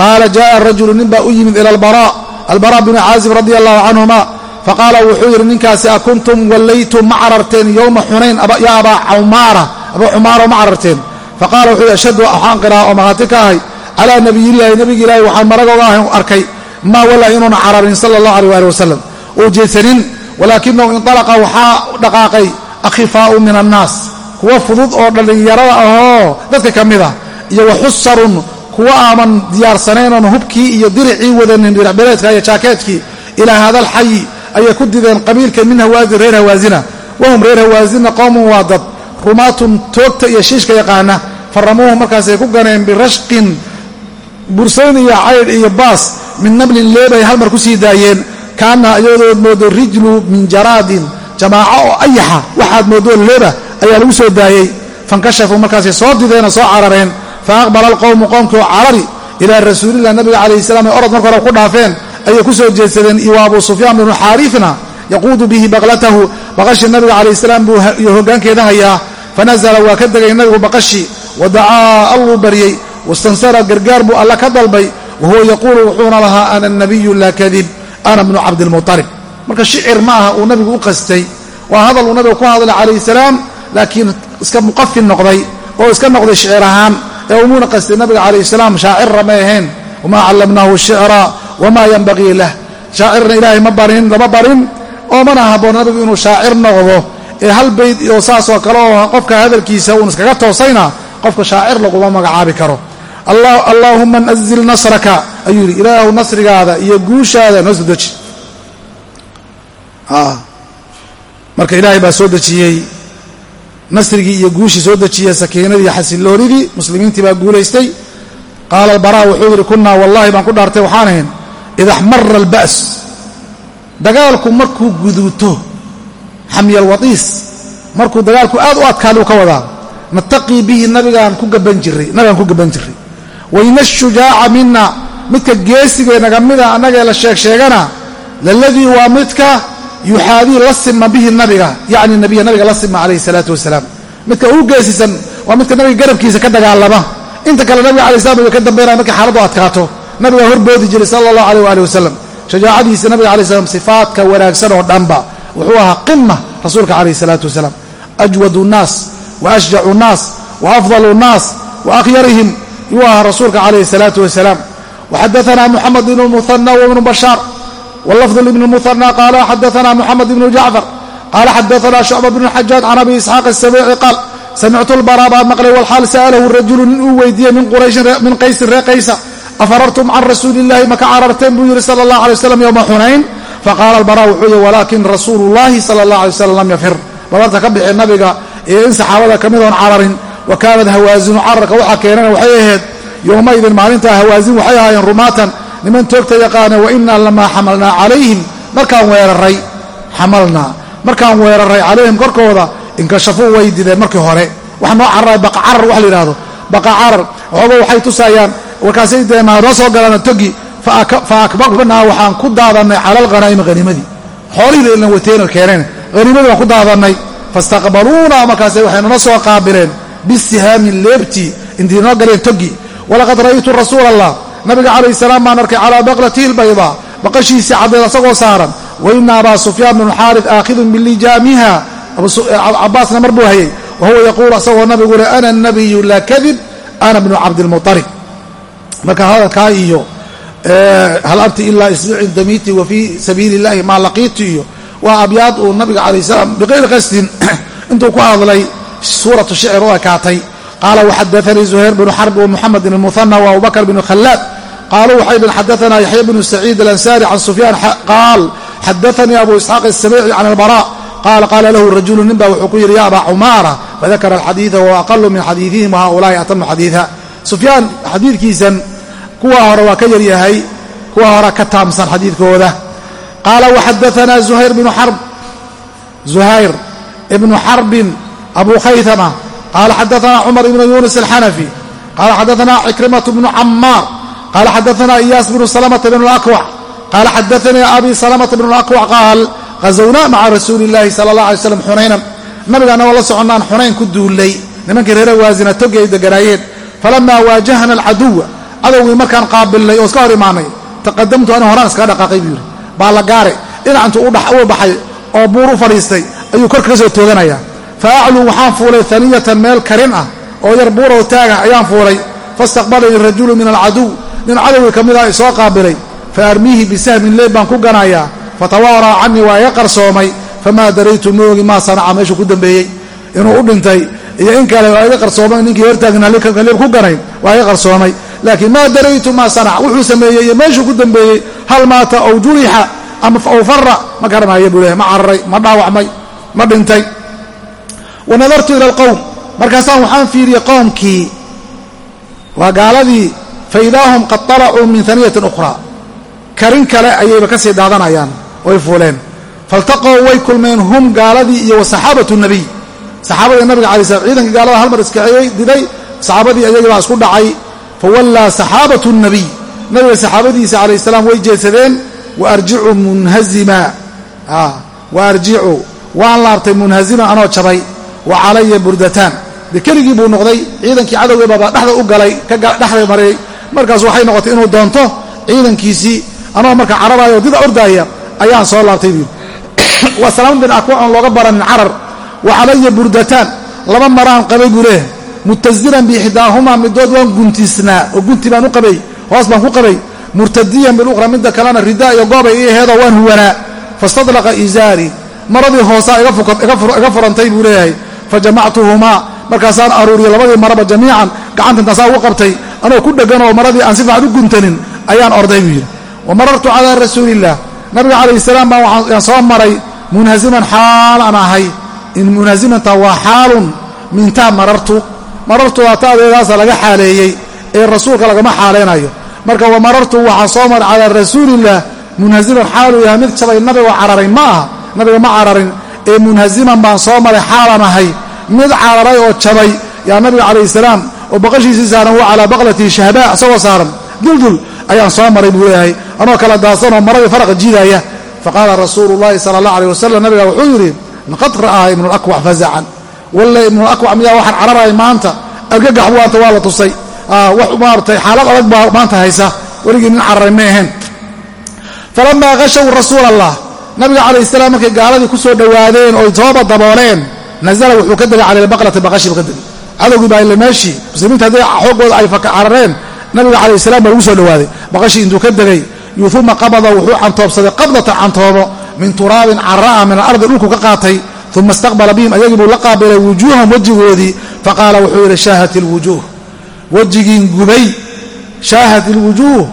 A: qaala jaءa rajulu nin baa u yimid ila albara albara bn caazib radi allahu canhuma faqaala wuxuu yidhi ninkaasi akuntum wallaytum ma cararteen yowma xunayn ya abaa cumaara abaa cumaaro ma cararteen faqala wuxuu yidhi ashhadu waxaan qiraa oo maqaati ka ahay calaa nabiyillahi nebigi ilaahi waxaan maragooga ahay arkay maa walaa inuuna cararin sala allahu aleyh waali wasalam oo jeedsanin walaakinahu indalaqa waxaa dhaqaaqay akhifaa'u min annaas kuwa fudud oo dhallinyarada ahoo dadka ka mid ah iyo waxusarun kuwa aaman diyaarsanayn hubkii iyo diricii wadanin diricbireedka iyo jaakeetkii ilaa hada alxayi ayay ku dideen qabiilka min hawaasin reer hawaasina wahum reer hawaasinna qowmun waa dad rumaatun toogta iyo shiishka yaqaana. Faramuuhum markaasay ku ganeen birashqin bursayn iyo caydh iyo baas min nablin leebay hal mar ku sii daayeen. Kaana iyadood moodo rijlu min jaraadin jamaaco oo ayaxa waxaad moodoo leeba ayaa lagu soo daayey. Fankashafuu markaasay soo dideenoo soo carareen. Fa aqbala alqowmu qoomkii oo carari ilaa rasuulilah nabiga calayhi salam ay orod marka hore ku dhaafeen. Ayay ku soo jeedsadeen iyo abu sufyaan binu xaarifna yaquudu bihi baqlatahu. Baqashii nabiga calayh salaam buu iyo hoggaankeeda hayaa. Fanazala waa ka degay nabigu baqashii wa dacaa alluu baryey. Wastansara gargaar buu alla ka dalbay. Wahuwa yaquulu wuxuuna lahaa ana nabiyu laa kadib ana bnu cabdilmualib marka shicir ma aha uu nabigu u qastay. Waa hadal uu nabiga ku hadlay calayhi salaam laakiin iska muqafin noqday oo iska noqday shicir ahaan ee umuuna qastay nabiga calayhi salaam shaacirra may ahayn. Wamaa callamnaahu shicra wamaa yanbagii lah. Shaacirna ilaahay ma barin lama barin. Oo mana habboon nabigu inuu shaacir noqdo. Ee hal bayd oo saasoo kale oo qofka hadalkiisa uun iskaga toosayna qofka shaacir laguma magacaabi karo. Allaahuma nazil nasraka. Ayuu yidhi ilaahu nasrigaada iyo guushaada noo soo deji. Marka ilaahay baa soo dejiyey nasrigii iyo guushii soo dejiyey sakiinadii xasiloonidii muslimiintii baa guulaystay. Qaala albaraa wuxuu yidhi kunnaa wallahi baan ku dhaartay waxaan ahayn ida xmara alba's dagaalku markuu guduuto xamyalwadiis markuu dagaalku aad u adkaaduu ka wadaa nataqii bihi nabigaan ku gaban jiray nabigaan ku gaban jiray wayna ashujaaca mina midka geesigeennaga mida annagee la sheeg sheegana laladii waa midka yuxaadii la sima bihi nabiga yacni nabiya nabiga la sima calayhi salaatu wasalaam. Midka ugu geesisan waa midka nabiga garabkiisa ka dagaalama. Inta kale nabiga alay slam way ka dambaynaya markay xaaladu adkaato. Nabigaa horboodi jiray sala allahu aleyh waali wasalam shajaacadiisa nabiga alay slam sifaadka wanaagsan oo dhanba wuxuu ahaa qima rasuulka calayh salaatu wasalaam. Ajwadu nnaas wa ashjacu nnaas wa afdalu nnaas wa akhyarihim. Yuu ahaa rasuulka calayhi salaatu wasalaam. Waxadaana muxamed ibnu muhana wibnu bashaar wlafظ ibn muhanى qaala xadaana muxamed ibnu jacfar qaala xadaana shucba bn xajaaj can abi isxaaq asabici qaal samictu lbaraa baa maqlay walxaal sa'alahu rajulu nin uu weydiiyey min qaysin ree qaysa afarartum can rasuuli illahi maka cararteen buu yidhi sala allah alay waslam yowma xunayn faqaala albara wuxuu yihi walaakin rasuulu llahi sala allah alay wasalam lam yafir babarta ka bixi nabiga iyo in saxaabada ka midoon cararin wa kaanad hawaasinu cararka waxaa keenana waxay ahayd yowmaidin maalintaa hawaasin waxay ahaayeen rumaatan niman toogta yaqaana wa lamaa xamalnaa calayhim. Markaan weeraray xamalnaa. Markaan weeraray calayhim korkooda inkashafuu way dideen markii hore. Waxa noo cararay baqacarar wax la yidhaahdo. Baqacarar waxooga waxay tusaayaan warkaasay deemaa noo soo galaan togi. Fa akbarnaa waxaan ku daadannay cala alghanaa'imi haniimadii xoolihii lan wateenar keeneen haniimadii waan ku daadannay. Fastaqbaluuna markaase waxay nala soo qaabileen. Bisihaamin leebtii intii noo galeen togi. Walaqad ra'aytu rasuula allah nabiga calayh salaam baan arkay calaa baqlatihi lbaydaa baqashiisii caddeed asagoo saaran waina abaa sufyaan bnu xaarid aakhidun bilijaamiha cabaasna mar buu hayay wa huwa yaquulu asagoo nabigu le ana nabiyu laa kadib ana bnu cabdilmualib marka hadalkaa iyo hal anti ilaa isbuucin damiiti wa fii sabiili illahi maa laqiitu? iyo waa abyaad uu nabiga calayh salaam biqayri qasdin intuu ku hadlay suuratu shicr u ekaatay qaala waxadaanii zuhayr bnu xarb wamuxamed bn muhana wa abubakr bn khalaad qaaluu waxay bn xadaana yaxya bnu saciid alansaari can sufyaan qaal xadaanii abu isxaaq asabici can albara qaala qaala lahu rajulu nin baa wuxuu ku yidhi ya abaa cumaara fadakara alxadiida wa aqalu min xadiidihim wahaulaai atamu xadiida sufyaan xadiidkiisan kuwa hore waa ka yaryahay kuwa hore ka taamsan xadiidkooda qaala waxadaanaa zuhayr bnu xarb zuhayr ibnu xarbin abu khaytama qaala xadaanaa cumar ibnu yunis alxanafi qaala xadaanaa cikrimatu bnu camaar qaala xadaanaa iyaas bnu salamata bn lakwac qaala xadaanii abi salamata bn lakwac qaal hazawnaa maca rasuuli illaahi sala allah alay slam xunaynan nabiga annagoo la soconnaan xunayn ku duullay nimankii reere waasina togi ay deganaayeen falamaa waajahna alcaduwa cadowgii markaan qaabilnay oo iska hor imaanay taqadamtu ani horaan iskaga dhaqaaqay buu yidhi baa la gaare dhinacantu u baxay oo buur u fadhiistay ayuu korka ka soo tooganayaa fa acluu waxaan fuulay haniyatan meel karin ah oo yar buurow taagah ayaan fuulay faistaqbalanii rajulu min alcaduw nin cadowgii ka mid ah isoo qaabilay fa armiihi bisahmin leeb baan ku ganayaa fatawaaraa canii waa iga qarsoomay famaa daraytu moogi maa sanaca meeshuu ku dambeeyey inuu u dhintay iyo in kale waa iga qarsoomay ninkii hortaagnaa leeb ku ganay waa iga qarsoomay laakiin maa daraytu maa sanac wuxuu sameeyey iyo meeshuu ku dambeeyey hal maata aw julixa ama aw fara ma garanaya buu ma cararay ma dhaawacmay ma dhintay wa nadartu ila alqowm markaasaan waxaan fiiriyey qowmkii waa gaaladii fa idaahum qad talacuu min haniyatin ukhraa. Karin kale ayayba ka sii daadanayaan way fuuleen. Faltaqow way kulmeen hum gaaladii iyo wa saxaabatu nabiy. Saxaabadii nabiga alay slam ciidankii gaalada hal mar iskaxiyey diday. Saxaabadii ayagii baa isku dhacay. Fawallaa saxaabatu nabiy. Nabiga saxaabadiisa calayh salaam way jeedsadeen wa arjicu munhazima. Wa arjicu waan laabtay munhaziman anoo jabay wa calaya burdataan dee keligii buu noqday ciidankii cadowgii baaba dhexda u galay dhexda maray markaas waxay noqotay inuu doonto ciidankiisii anoo marka cararayo dida ordaaya ayaan soo laabtay buu waa salaam bin akwa oon looga baranin carar. Wa calaya burdataan laba maraan qabay buu leeh mutasiran biixdaahumaa midood waan guntisnaa oo gunti baan u qabay hoos baan ku qabay. Murtadiyan biluqra midda kalena ridaa iyo goobay ii aheedoo waan huwanaa. Fastadlaqa izaari. Maradii hoosaa iga furantay buu leeyahay fajamactuhumaa. Markaasaan aruuriyey labadii maraba jamiican gacanta intaasaa ugu qabtay. Anoo ku dheggan oo maradii aan si u guntanin ayaan orday buu yidhi. Wa marartu calaa rasuuliillah nabiga calayhi salaam baan waxaan soo maray munhaziman xaal aan ahay. In munhazimanta waa xaalun mintaa marartu. Marartu waa ta'deedaasa laga xaaleeyey ee rasuulka lagama xaaleynayo marka wa marartu waxaan soo maray calaa rasuuliillah munhaziman xaaluu yahay. Mid jabay nabigoo cararay ma aha. Nabiga ma cararin ee munhaziman baan soo maray xaalan ahay mid cararay oo jabay yaa nabiga calayhi salaam oo baqashiisii saaran wa calaa baqlatii shahba isagoo saaran duldul ayaan soo maray buu leeyahay anoo kala daadsanoo maradii faraqa jiidaya. Faqaala rasuulu llahi sala allah aleyh wasalam nabiga wuxuu yidhi laqad ra'aa ibnulakwac fazacan walle ibnulakwac miyaa waxaan cararaya maanta? Argagax waanta waa la tusay. Wax maaratay xaalad adag baa maanta haysa. Weligii nin cararay ma ahayn falamaa kashaw rasuul allah nabiga calayh salaam markay gaaladii ku soo dhowaadeen oy sooba dabooleen nazala wuxuu ka degay cala lbaqlati baqashii buu ka degay cadowgii baa ila meeshii muslimiinta haddii xooggooda ay carareen nabiga calayh salaam baa lagu soo dhowaaday baqashii intuu ka degay yuuma qabada wuxuu cantoobsaday qabdatan cantoobo min turaabin cara'a min alardi dhulku ka qaatay uma istaqbala bihim ayagii buu la qaabilay wujuuham wejigoodii. Faqaala wuxuu yidhi shaahat ilwujuuh wejigiin gubay shaahat ilwujuuh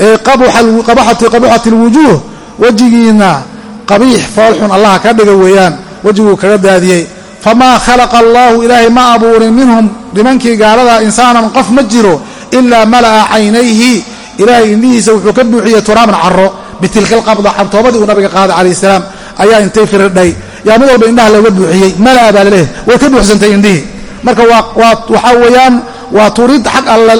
A: ee qabuxat ilwujuuh wejigiinna qabiix foolxun allaha ka dhiga weeyaan wejiguu kaga daadiyey. Famaa khalaqa allaahu ilaahay ma abuurin minhum nimankii gaalada insaanan qof ma jiro ilaa mala'a caynayhi. Ilaahay indhihiisa wuxuu ka buuxiyey turaaban caro bitilka alqabda cantoobadii uu nabiga qaaday calayh salaam ayaa intay firidhay. Yaa mid walba indhaha looga buuxiyey mala'a baa la leeyahay way ka buuxsantay indhihii marka waxaa weeyaan waa turid xag alle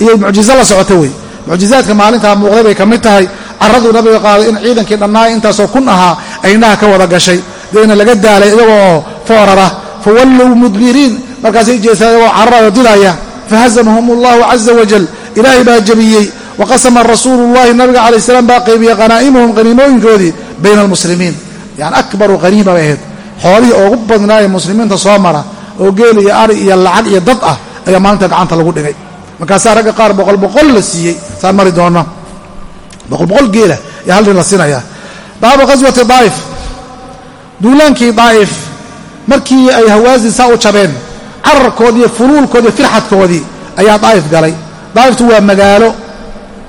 A: iyo mucjizo la socota wey. Mucjizaadka maalintaa muuqday bay ka mid tahay caraduu nabiga qaaday in ciidankii dhannaay intaasoo kun ahaa ay indhaha ka wada gashay. Deena laga daalay iyagoo oo foorara fawallow mudbiriin markaasay jeesaan iyagoo cararayo dilaya. Fahazamahum allahu caza wajal ilaahay baa jebiyey waqasama rasuulu llahi nabiga calayh salaam baa qaybiyey qanaa'imahum qaniimooyinkoodii bayna almuslimiin. Yani akbaru qaniima bay ahayd. Xoolihii oogu badnaayee muslimiinta soo mara oo geel iyo ari iyo lacag iyo dad ah ayaa maalinta gacanta lagu dhigay. Markaasaa ragga qaar boqol boqol la siiyey saan mari doonno boqol boqol geela ee hal la siinayaa baabu qaswati daa'if duulaankii daa'if markii ay hawaasin saa u jabeen cararkoodii iyo fuluulkoodii firxadkoodii ayaa daa'if galay. Daa'iftu waa magaalo.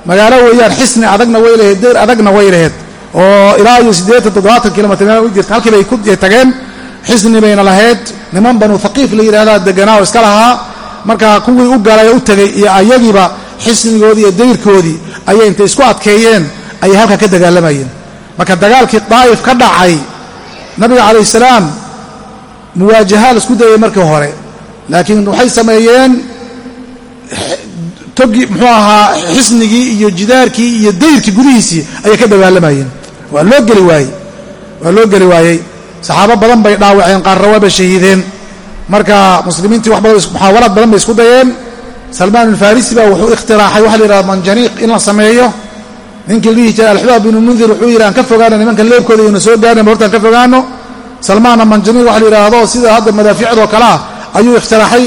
A: Magaalo weeyaan xisni adagna way lahayd deyr adagna way lahayd oo ilaa iyo siddeetan toddobaatan kilomitr meel u jirta. Halkii bay ku tageen. Xisni bayna lahayd niman banu haqiif la yidhahdaa deganaa oo iska lahaa. Markaa kuwii u galay u tegay iyo ayagiiba xisnigoodii iyo dayrkoodii ayay intay isku adkeeyeen ayay halkaa ka dagaalamayeen. Marka dagaalkii daa'if ka dhacay nabiga calayh salaam muwaajaha la isku dayay markii hore. Laakiin waxay sameeyeen togi muxuu ahaa xisnigii iyo jidaarkii iyo dayrkii gudihiisii ayay ka dagaalamayeen. Waa loo geli waayey waa loo geli waayey. Saxaabo badan bay dhaawaceen qaarna waaba shahiideen. Marka muslimiintii wax badan muxaawalaad badan bay isku dayeen salmaan alfarisi baa wuxuu ikhtiraaxay waxa la yidhahda manjaniiq in la sameeyo. Ninkii dhihi jiray alxubaab binu mundir wuxuu yidhi aan ka fogaano nimanka leebkooda iyona soo gaarna hortaan ka fogaano. Salmaanna manjaniiq waxa la yidhaahdo sida hadda madaaficdoo kale ah ayuu ikhtiraxay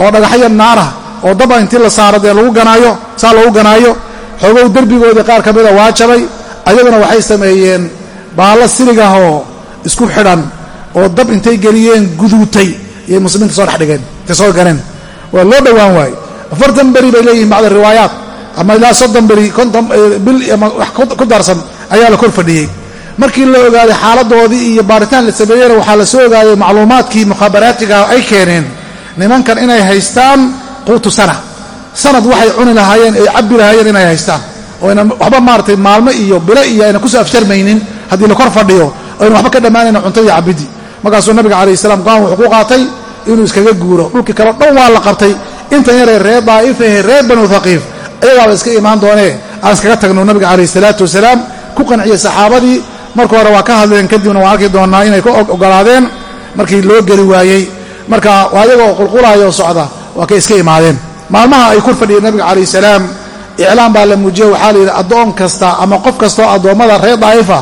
A: oo dhagaxyo naarah oo daba intii la saaro dee lagu ganaayo saa lagu ganaayo. Xoogow derbigoodii qaar ka mida waa jabay ayaguna waxay sameeyeen baallo siligahoo isku xidhan oo dab intay geliyeen guduutay iyay muslimiinta soo dhex dhigeen intay soo ganeen waa loo dhowaan waaye afartan beri bay leeyihiin bacda riwaayaat ama ilaa soddon beri konton bil ama wax ku darsan ayaa la kor fadhiyey. Markii la ogaaday xaaladoodii iyo baaritaan la sameeyeyna waxaa la soo ogaaday macluumaadkii mukhaabaraatiga ay keeneen nimankan inay haystaan quutu sana. Sanad waxay cuni lahaayeen ay cabbi lahaayeen inay haystaan. Oo ayna waxba maaratay maalmo iyo bilo iyo ayna ku soo afjarmaynin haddii la kor fadhiyo. Ayna waxba ka dhammaanayna cunto iyo cabbidii markaasuu nabiga calayh salaam go'aan wuxuu ku qaatay inuu iskaga guuro. Dhulkii kale dhan waa la qabtay intan yaree reer daa'ifahe reer banu haqiif ayagaaba iska imaan doonee aan iskaga tagno nabiga calayh salaatu wasalaam ku qanciyey saxaabadii marka hore waa ka hadleen kadibna waan arki doonnaa inay ka ogolaadeen markii loo geli waayey marka ayagoo qulqulaayoo socda waa kay iska imaadeen. Maalmaha ay kur fadhiyeen nabiga calayh salaam iclaan baa la muujiyey waxaa la yidhi addoon kasta ama qof kastaoo addoommada reer daa'ifa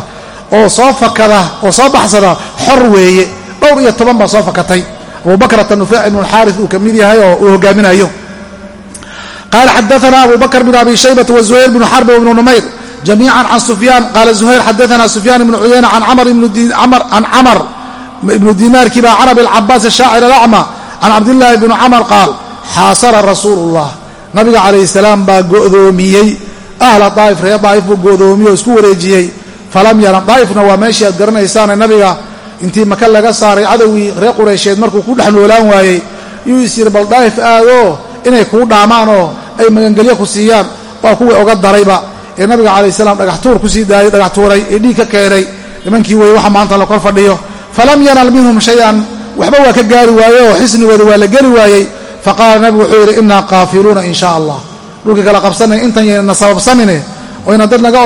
A: oo soo fakada oo soo baxsada xor weeye. Dhowr iyo toban baa soo fakatay abubakrata nufaac ibnu alxaaris uu ka mid yahay oo uu hogaaminayo. Qaala xadaana abu bakr bn abi shaybata wazuhayr bnu xarb wbnu numayr jamiican can sufyaan. Qaala zuhayr xadaana sufyaan ibnu cuyayna can camar ibnu dinaarkii baa can abilcabaas ashaacir alacma can cabdillaahi bni camar qaal xaasara rasuulu llah nabiga calayhi salaam baa go'doomiyey. Ahla daa'if reer daa'if buu go'doomiyey oo isku wareejiyey. Falam yaran daa'ifna waa meeshii aad garanaysaane nabiga intii maka laga saaray cadowgii reer qureysheed markuu ku dhex noolaan waayey yuu is yidhi bal daa'if aadoo inay kuu dhaamaan oo ay magangelyo ku siiyaan waa kuwii oga darayba. Ee nabiga calayh salaam dhagaxtuur ku sii daayay dhagax tuuray ee dhiig ka keenay. Nimankii weye waxa maanta la kor fadhiyo. Falam yanal minhum shay-an. Waxba waa ka gaari waaye oo xisnigooda waa la geli waayey. Faqaala nabigu wuxuu yidhi innaa qaafiluuna in sha allah. Dhulkii kala qabsanay intan yaynana sababsanine oyna dad naga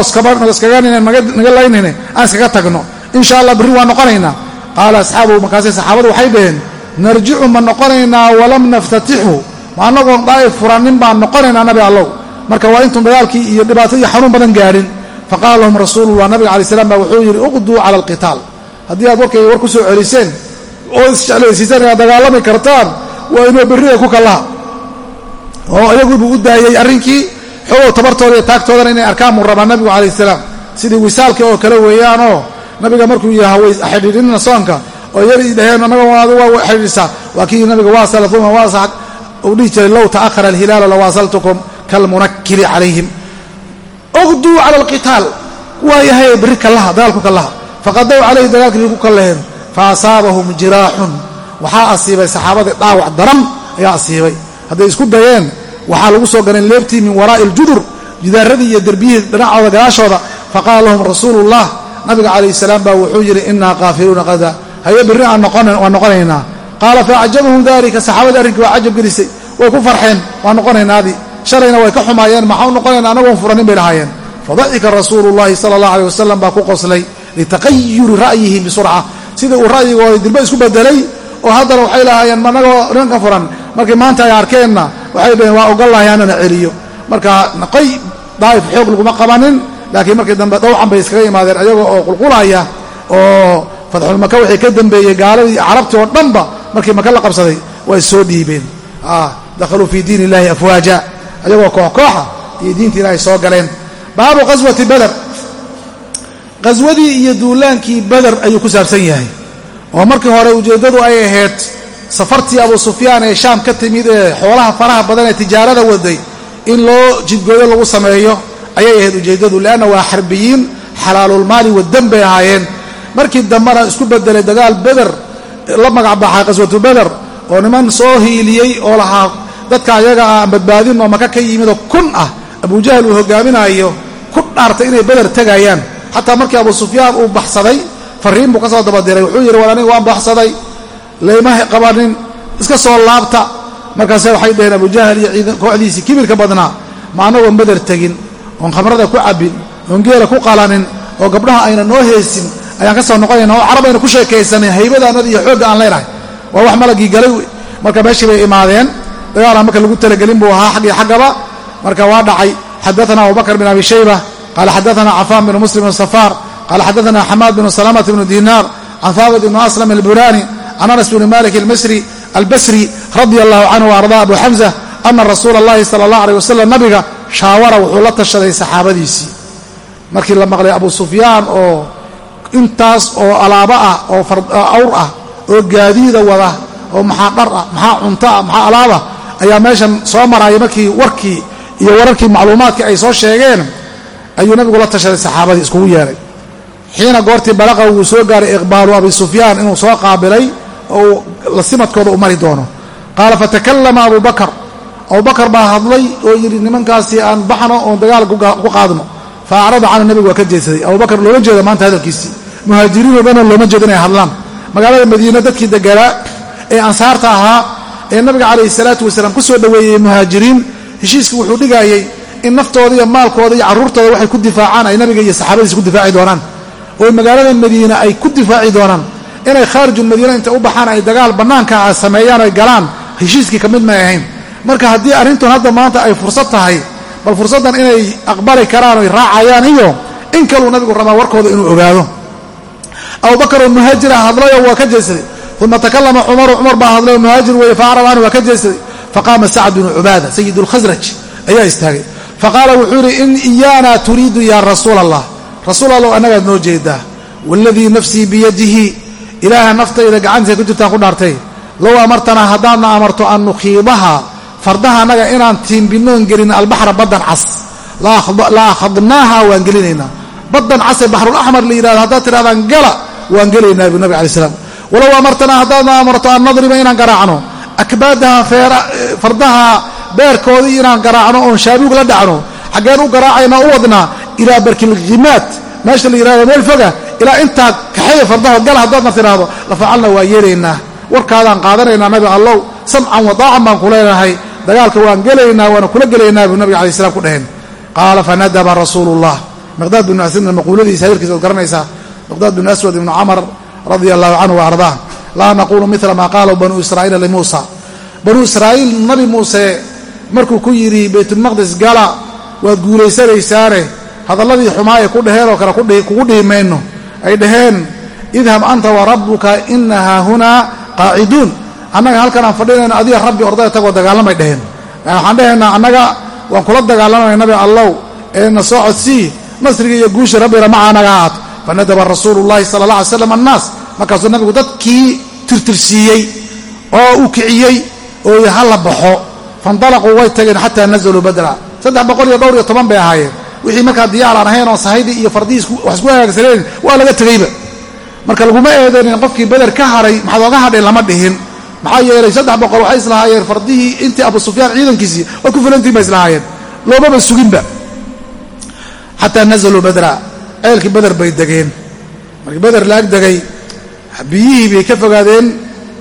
A: naga laynine aan iskaga tagno. In sha allah berri waa noqonaynaa qaala asxaabuhu markaasay saxaabadu waxay dhaheen narjicu ma noqonaynaa walam naftatixu ma annagoon daa'if furanin baan noqonaynaa nabi allow marka waa intun dagaalkii iyo dhibaato iyo xanuun badan gaadhin faqaala lahum rasuulullah nabiga alai slam baa wuxuu yidhi uqduu cala alqitaal haddii aad warkayga war ku soo celiseen oo isjeclaysiiseen inaad dagaalami kartaan waa inuu berrida ku kallaha oo iyaguibuu u daayey arrinkii xoogow tabartooda iyo taagtoodana inay arkaan buu rabaa nabigu calayh salaam sidii wisaalkii oo kale weeyaanoo nabiga markuu yahay xidhiidhinina soonka. Oo yar ii dhaheen annaga waa xidhiidhisaa waa kii nabiga waasala uma waasax uu dhihi jiray low ta'ahara alhilaalu lawaasaltukum kalmunakiri calayhim uqduu cala alqitaal waa yahay berri kallaha dagaalku kallaha faqadaw calayhi dagaalkii ku kallaheen fa asaabahum jiraaxun waxaa asiibay saxaabadii dhaawac daran ayaa asiibay. Hadday isku dayeen waxaa lagu soo galeen leebtii min waraa'i aljudur jidaaradii iyo derbiyihii dhinacooda gadaashooda. Faqaala lahum rasuulullah nabiga calayhi salaam baa wuxuu yidhi innaa qaafiluuna qada. Haye berri aan waan noqonaynaa. Qaala faacjabahum dalika saxaabadii arrinkii waa cajab gelisay way ku farxeen waan noqonaynaadii shalayna way ka xumaayeen maxaa u noqonayna anagoon furanin bay lahaayeen. Fadacika rasuulu llahi sala allah aleyh wasalam baa ku qoslay litaqayuri ra'yihim bisurca. Sida uu ra'yigooda dilba isku bedelay oo haddana waxay lahaayeen managoo dhanka furan. Markii maanta ay arkeenna waxay dhaheen waa ogollahay anana celiyo. Marka naqoy daa'if xoog laguma qabanin laakiin markii dambe dhowcan bay iskaga yimaadeen ayaga oo qulqulaya oo fatxulmaka wixii ka dambeeyey gaaladii carabtii oo dhanba markii maka la qabsaday way soo dhiibeen. Dakhaluu fii diin illahi afwaaja ayagoo koox kooxa iyo diinta ilaahay soo galeen. Baabu qaswati beder qaswadii iyo duulaankii beder ayuu ku saabsan yahay. Oo markii hore ujeeddadu ay ahayd safartii abu sufyaan ee shaam ka timid ee xoolaha faraha badan ee tijaarada waday in loo jidgooyo lagu sameeyo ayay ahayd ujeeddadu leanna waa xarbiyiin xalaalulmaali wadan bay ahaayeen. Markii dambena isku bedelay dagaal beder la magacbaxay qaswatu beder oo niman soo hiiliyey oo lahaa dadka ayaga ah aan badbaadin oo maka ka yimidoo kun ah abujahal uu hogaaminayo ku dhaartay inay beder tegayaan xataa markii abu sufyaan uu baxsaday fariin buu ka soo dabadiray wuxuu yidhi war aniga waan baxsaday layma qabanin iska soo laabta. Markaase waxay dhaheen abujahal iyo kooxdiisii kibirka badnaa ma anagoon beder tegin oon khamrada ku cabin oon geela ku qalanin oo gabdhaha ayna noo heesin ayaan ka soo noqonayna oo carab ayna ku sheekaysanayn haybadaanada iyo xoogga aan leenahay waa wax malagii galay wey marka meeshii bay imaadeen dagaalan marka lagu talagelin buu ahaa xaggii xaggaba. Marka waa dhacay xadaana abubakr bin abi shayba qaala xadaana cafaan binu muslim bn safaar qaala xadaana xamaad binu salamata bnu dinaar can haabit ibnu aslam albunani can anas bni malik almisri albasri radia allahu canhu waarda abu xamza ana rasuula allahi sala allah aleyh wasalam nabiga shaawara wuxuu la tashaday saxaabadiisii. Markii la maqlay abu sufyaan oo intaas oo alaabo ah oo awr ah oo gaadiida wada oo maxaa dhar ah maxaa cunto ah maxaa alaabah ayaa meeshan soo maraya markii warkii iyo wararkii macluumaadkii ay soo sheegeen ayuu nabigu la tashaday saxaabadii iskugu yeehay xiina goortii balaqa wuu soo gaaray iqbaalu abi sufyaan inuu soo qaabilay oo lasimadkooda u mari doono. Qaala fatakallama abu bakar abubakar baa hadlay oo yidhi nimankaasi aan baxno oon dagaal ku qaadno. Fa acrada canhu nabigu waa ka jeedsaday abubakar looma jeeda maanta hadalkiisii. Muhaajiriinoo dhanna looma jeedo inay hadlaan. Magaalada madiine dadkii deganaa ee ansaarta ahaa ee nabiga calayhi salaatu wasalaam ku soo dhoweeyey muhaajiriin heshiiska wuxuu dhigayey in naftooda iyo maalkooda iyo carruurtooda waxay ku difaacaan ay nabiga iyo saxaabadiisa ku difaaci doonaan. Oo magaalada madiine ay ku difaaci doonaan. Inay khaarijulmadiina intay u baxaan ay dagaal bannaanka ah sameeyaan ay galaan heshiiskii ka mid may ahayn marka haddii arrintun hadda maanta ay fursad tahay bal fursaddan inay aqbali karaan oy raacayaan iyo in kaluu nabigu rabaa warkooda inuu ogaado. Abubakar oo muhaajira hadlayoo waa ka jeedsaday uma takalama cumaru cumar baa hadlay oo muhaajir weeye fa acrab canhu waa ka jeedsaday faqaama sacd binu cubaada sayid lkhasraj ayaa istaagay. Faqaala wuxuu yidhi in iyaana turiidu yaa rasuul allah rasuul allow annagaad noo jeedaa. Waaladii nafsii biyadihi ilaaha naftayda gacantiisa ku jirtaan ku dhaartay. Low amartanaa haddaadna amarto an nukhiidaha fardaha annaga inaan tiimbinoon gelin albaxra baddan cas. La akhadnaaha waan gelinaynaa. Baddan casee baxrulaxmar la yidhahdo haddaad tidhahdaan gala waan gelaynaa bu nabig alai slam walow amartanaa haddaadna amarto an nadriba inaan garaacno. Akbaadaha fardaha beerkoodii inaan garaacno oon shaabuug la dhacno. Xaggeen u garaacayna u wadnaa ilaa barkilkimaat meesha la yidhahdo meel foga ilaa intaa kaxeeya fardahood gala haddaadna tidhaahdo la facalna waa yeelaynaa. Warkaadaan qaadanaynaa nabi allow samcan wadaacan baan ku leenahay dagaalka waan gelaynaa waana kula gelaynaa buu nabiga alai slam ku dheheen qaala fanadaba rasuulu llah miqdaad binu aswadna maquuladiisa hadalkiisa waad garanaysaa. Miqdaad binu aswad ibnu camar radia allahu canhu wa ardaa laa naquulu mila maa qaalu banuu israa'iila limuusa banuu israa'iil nabi muuse markuu ku yidhi baytulmaqdis gala waad guulaysanaysaane hadalladii xumaa ay ku dhaheen oo kale kugu dhihi mayno. Ay dhaheen idhab anta wa rabbuka ina haahunaa qaaciduun annaga halkan aan fadhinayno adiga rabbi ordaya tagoo dagaalamay dheheen waxaan dhahaynaa annaga waan kula dagaalamaya nabi allow ee na soo codsii nasriga iyo guusha rabbina maca anaga ahaato fanadaba rasuulu llahi sala alla alay slam annaas markaasuu nabigu dadkii tirtirsiiyey oo uu kiciyey oo ha la baxo. Faindalaquu way tageen xataa nazaluu badra. Saddex boqol iyo dhowr iyo toban bay ahaayeen. Wixii markaa diyaar aan ahayn oo sahaydii iyo fardihii wax isku hagaagsaneen waa laga tegeyba marka laguma eedeynin qofkii beder ka hadhay maxaad oga hadhay lama dhihin maxaa yeelay saddex boqol waxay islahaayeen fardihii intii abu sufyaan ciidankiisii way ku filantiin bay islahaayeen. Loomaba suginba. Xataa nazaluu badra ceelkii beder bay degeen. Markii beder la ag degay biyihii bay ka fogaadeen.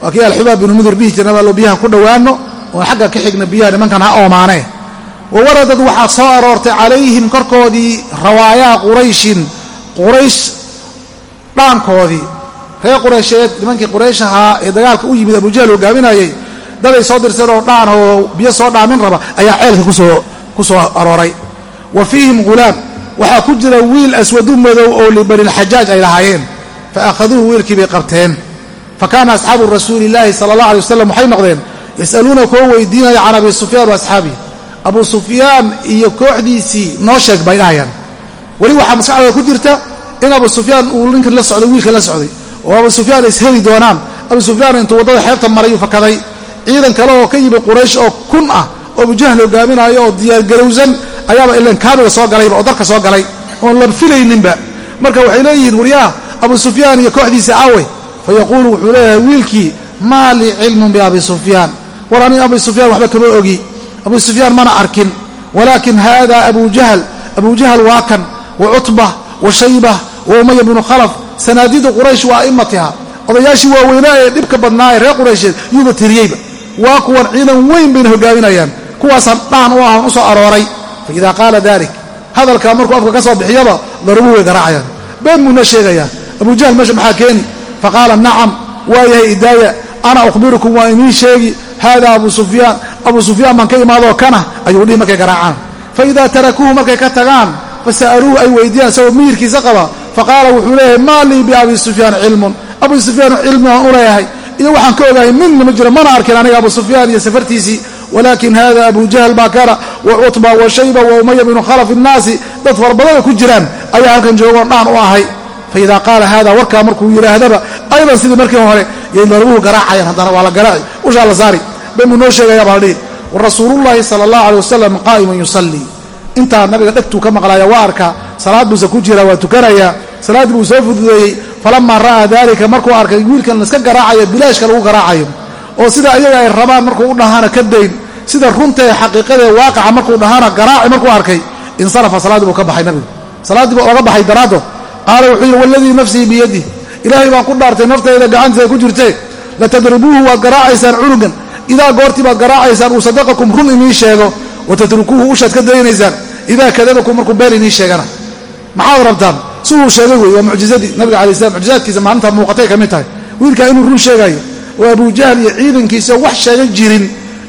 A: Waa kii alxubaab binu mudur dhihi jirna baa biyaha ku dhowaano oon xagga ka xigna biyaha nimankan ha oomaanee wa waradad waxaa soo aroortay calayhim korkoodii rawaayaa qurayshin. Quraysh dhaankoodii reer qureysheed nimankii quraysh ahaa ee dagaalka u yimid abujahl hogaaminayay daday soo dirsan oo dhaan oo biyo soo dhaamin raba ayaa ceelka ku soo arooray. Wa fiihim ghulaam waxaa ku jira wiil aswadu madow oo libanilxajaaj ay lahaayeen. Fa akhaduuhu wiilkii bay qabteen. Fa kaana asxaabu rasuuli illaahi sala allah alay wasalam waxay noqdeen yas'aluuna kuwa weydiinaya can abi sufyaan wa asxaabihi. Abu sufyaan iyo kooxdiisii noo sheeg bay dhahayaan. Weli waxaa maskaxdooda ku jirta in abu sufyaan uu ninkan la socday wiilkan la socday oo abu sufyaan isheli doonaan. Abu sufyaan intuu waddada xeebta maray uu fakaday. Ciidan kale oo ka yimid quraysh oo kun ah oo abujahl hogaaminaayo oo diyaargarowsan ayaaba ilan kaabiga soo galayba oo darka soo galay oon la filayninba. Marka waxay leeyihiin waryaah abu sufyaan iyo kooxdiisa awe fa yaquulu wuxuu leeyahay wiilkii maa lii cilmun biabi sufyaan war aniga abi sufyaan waxba kama ogi. Abu sufyaan mana arkin. Walaakin haada abu jahl. Abu jahl waa kan wa cutba wa shayba wa umaya bnu khalaf sanaadidu quraysh wa a'immatiha odayaashii waaweynaa ee dhibka badnaa ee reer quraysheed yuuba tiriyeyba waa kuwan ciidan weyn bayna hogaaminayaan kuwaasaan dhaan u ahan u soo arooray fa idaa qaala dalik hadalkaa markuu afka ka soo bixiyaba darubu way garaacayaan been buu noo sheegayaa abu jahl meesha maxaa keeni fa qaala nacam waa yahay idaaya ana ukhbirukum waa idiin sheegi hada abu sufyaan abu sufyaan baan ka imaadoo kana ayuu dhihi markay garaacaan fa idaa tarakuuhu markay ka tagaan fasa'aluuhu ay weydiiyaan isagoo miyirkiisa qaba faqaala wuxuu leeyahay maa lii biabi sufyaan cilmun. Abu sufyaan cilmi aan u leeyahay iyo waxaan ka ogahay midna ma jiro mana arkin aniga abu sufyaan iyo safartiisii walaakin hada abu jahl baa kana wa cutba wa shayba wa umaya bnu khalaf innaasi dad farbadana ku jiraan ayaa halkan joogoon dhaan u ahay. Fa idaa qaala hada warkaa markuu yidhaahdaba aydan sidii markii hore yay darbuhu garaacayaan haddana waa la garaaci ushaa la saari. Been buu noo sheegaya baa la dhihi sala allahu alay wasalam qaa'iman yusallii intaa nabiga dhegtuu ka maqlaaya waa arkaa salaad ku jira waa tukanayaa salaaddii buu soo fududeeyey falamaa ra'aa daalika markuu arkay wiilkan laiska garaacayo bilaashka lagu garaacayo oo sida ayaga ay rabaan markuu u dhahaana ka dayn sida runtae xaqiiqadae waaqaca markuu dhahaana garaaci markuu arkay insarafa salaaddii buu ka baxay nabigu. Salaaddii buu oga baxay daraaddo. Qaala wuxuu yidhi waladii nafsii biyadih ilaahay baan ku dhaartay naftayda gacanteeda ku jirtee latadribuuhu waad garaacaysaan cunugan idaa goortii baad garaacaysaan uu sadaqakum run inii sheego watatrukuuhu ushaad ka daynaysaan idaa kadabakum markuu been inii sheegana. Maxaad rabtaan si uu sheegay wey waa mucjizadii nabiga alai slam mucjizaadkiisa maalinta muuqatay ka mid tahay. Wiilkaa inuu run sheegayo oo abujahl iyo ciidankiisa wax sheegan jirin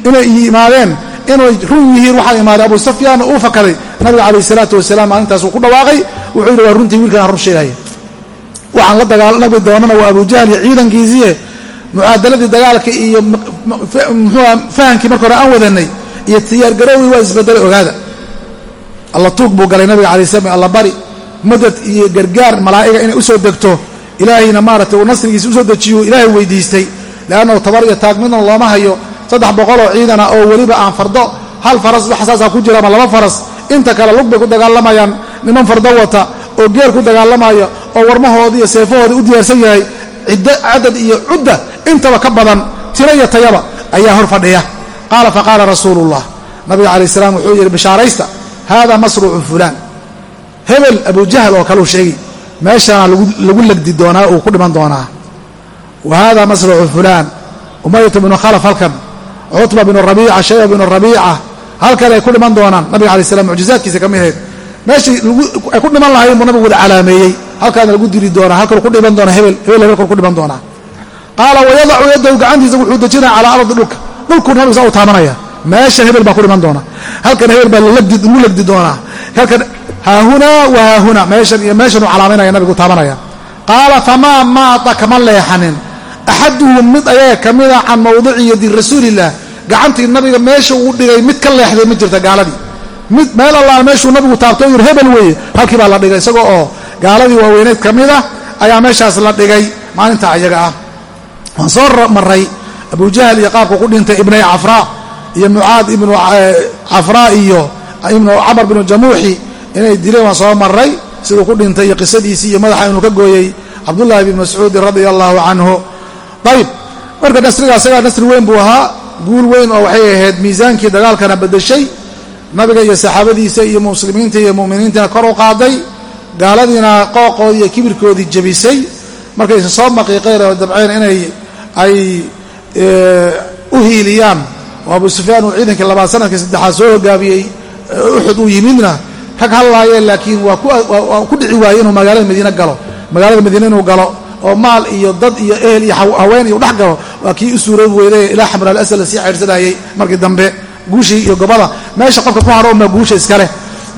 A: inay yimaadeen inay run yihiin waxaa imaaday abu sufyaanna uu fakaday nabiga calayh salaatu wasalaam maalintaasuu ku dhawaaqay wuxuu yidhi waa runtii wiilkan aan run sheegaya waxaan la dagaalami doonana waa abujahl iyo ciidankiisiie mucaadaladii dagaalka iyo mxuua fahamkii marka hore aan wadanay iyo tiyaargarowgii waa isbedelay ogaada. Alla tuug buu galay nabiga alay slam alla bari madad iyo gargaar malaa'iga inay u soo degto ilaahayna maaratay uu nasrigiisa u soo dejiyo ilaahay weydiistay. Leannahu tabar iyo taag midna looma hayo. Saddex boqoloo ciidana oo weliba aan fardo hal faras waxsaasaa ku jira ama laba faras inta kale lug bay ku dagaalamayaan niman fardo wata oo geer ku dagaalamaya oo warmahoodii iyo seefahoodii u diyaarsan yahay cadad iyo cudda intaba ka badan tiro iyo tayaba ayaa hor fadhiya. Qaala faqaala rasuulullah nabiga calayh salaam wuxuu yidhi bishaaraysta hada masruucu fulaan hebel abujahal oo kaleu sheegi meeshaana lagu legdi doonaa uu ku dhiman doonaa. Wa hada masruucu fulaan umayata binu khalaf halkan cutba binu rabiica shayba binu rabiica halkan ay ku dhiman doonaan nabiga alay slam mucjizaadkiisa ka mid ahayd. Meeshii ay ku dhiman lahayen buu nabigu wada calaameeyey halkaana lagu dili doonaa halkan ku dhiman doona hebel hebel hebelkan ku dhiman doonaa. Qaala wayadacu yadahu gacantiisa wuxuu dejinaya calaa ardi dhulka. Dhulkuu nabigu saa u taabanaya meeshan hebel baa ku dhiman doona halkan hebel baa lagu legdi doonaa. Halkan haahunaa wa haahuna. Meeshan iyo meeshan uu calaaminaya nabigu taabanaya. Qaala famaa maata kama leexanin? Axaduhum mid ayaga ka mida can mawdici yadi rasuulilah gacantii nabiga meesha uu dhigay mid ka leexday ma jirta gaaladii. Mid meel allaal meeshuu nabigu taabto yir hebel weeye. Halkii baa la dhigay isagoo oo gaaladii waaweyneed ka mid ah ayaa meeshaas la dhigay maalinta ayaga ah. Waan soo maray abujahal iyo qaabku ku dhintay ibnay cafraa iyo mucaad ibnu cafraa iyo ibnu camar binu jamuuxi inay dileen waan soo maray siduu ku dhintay iyo qisadiisii iyo madaxa inuu ka gooyey cabdullaahi bn mascuudin radia allahu canhu. Ayib marka nasriga asagaa nasri weyn buu ahaa guul weyn oo waxay ahayd miisaankii dagaalkana bedeshay nabiga iyo saxaabadiisa iyo muslimiinta iyo mu'miniintiina kor u qaaday gaaladiina qooqoodii iyo kibirkoodii jebisay. Markayse soo maqiiqeen oo dabceen inay ay u hiiliyaan. Oo abu sufyaan uu ciidankii labaad sannadkii saddexaad soo hogaamiyey uxud uu yimidna rag hadlaayeen laakiin waa ku dhici waayey inuu magaalada madiine galo. Magaalada madiine inuu galo oo maal iyo dad iyo ehel iyo haween iyo dhex galo waa kii u suuroobi weyday ilaa xamra alasal sii ceyrsanayey markii dambe. Guushii iyo gobada. Meesha qofka ku haro unbaa guusha iskaleh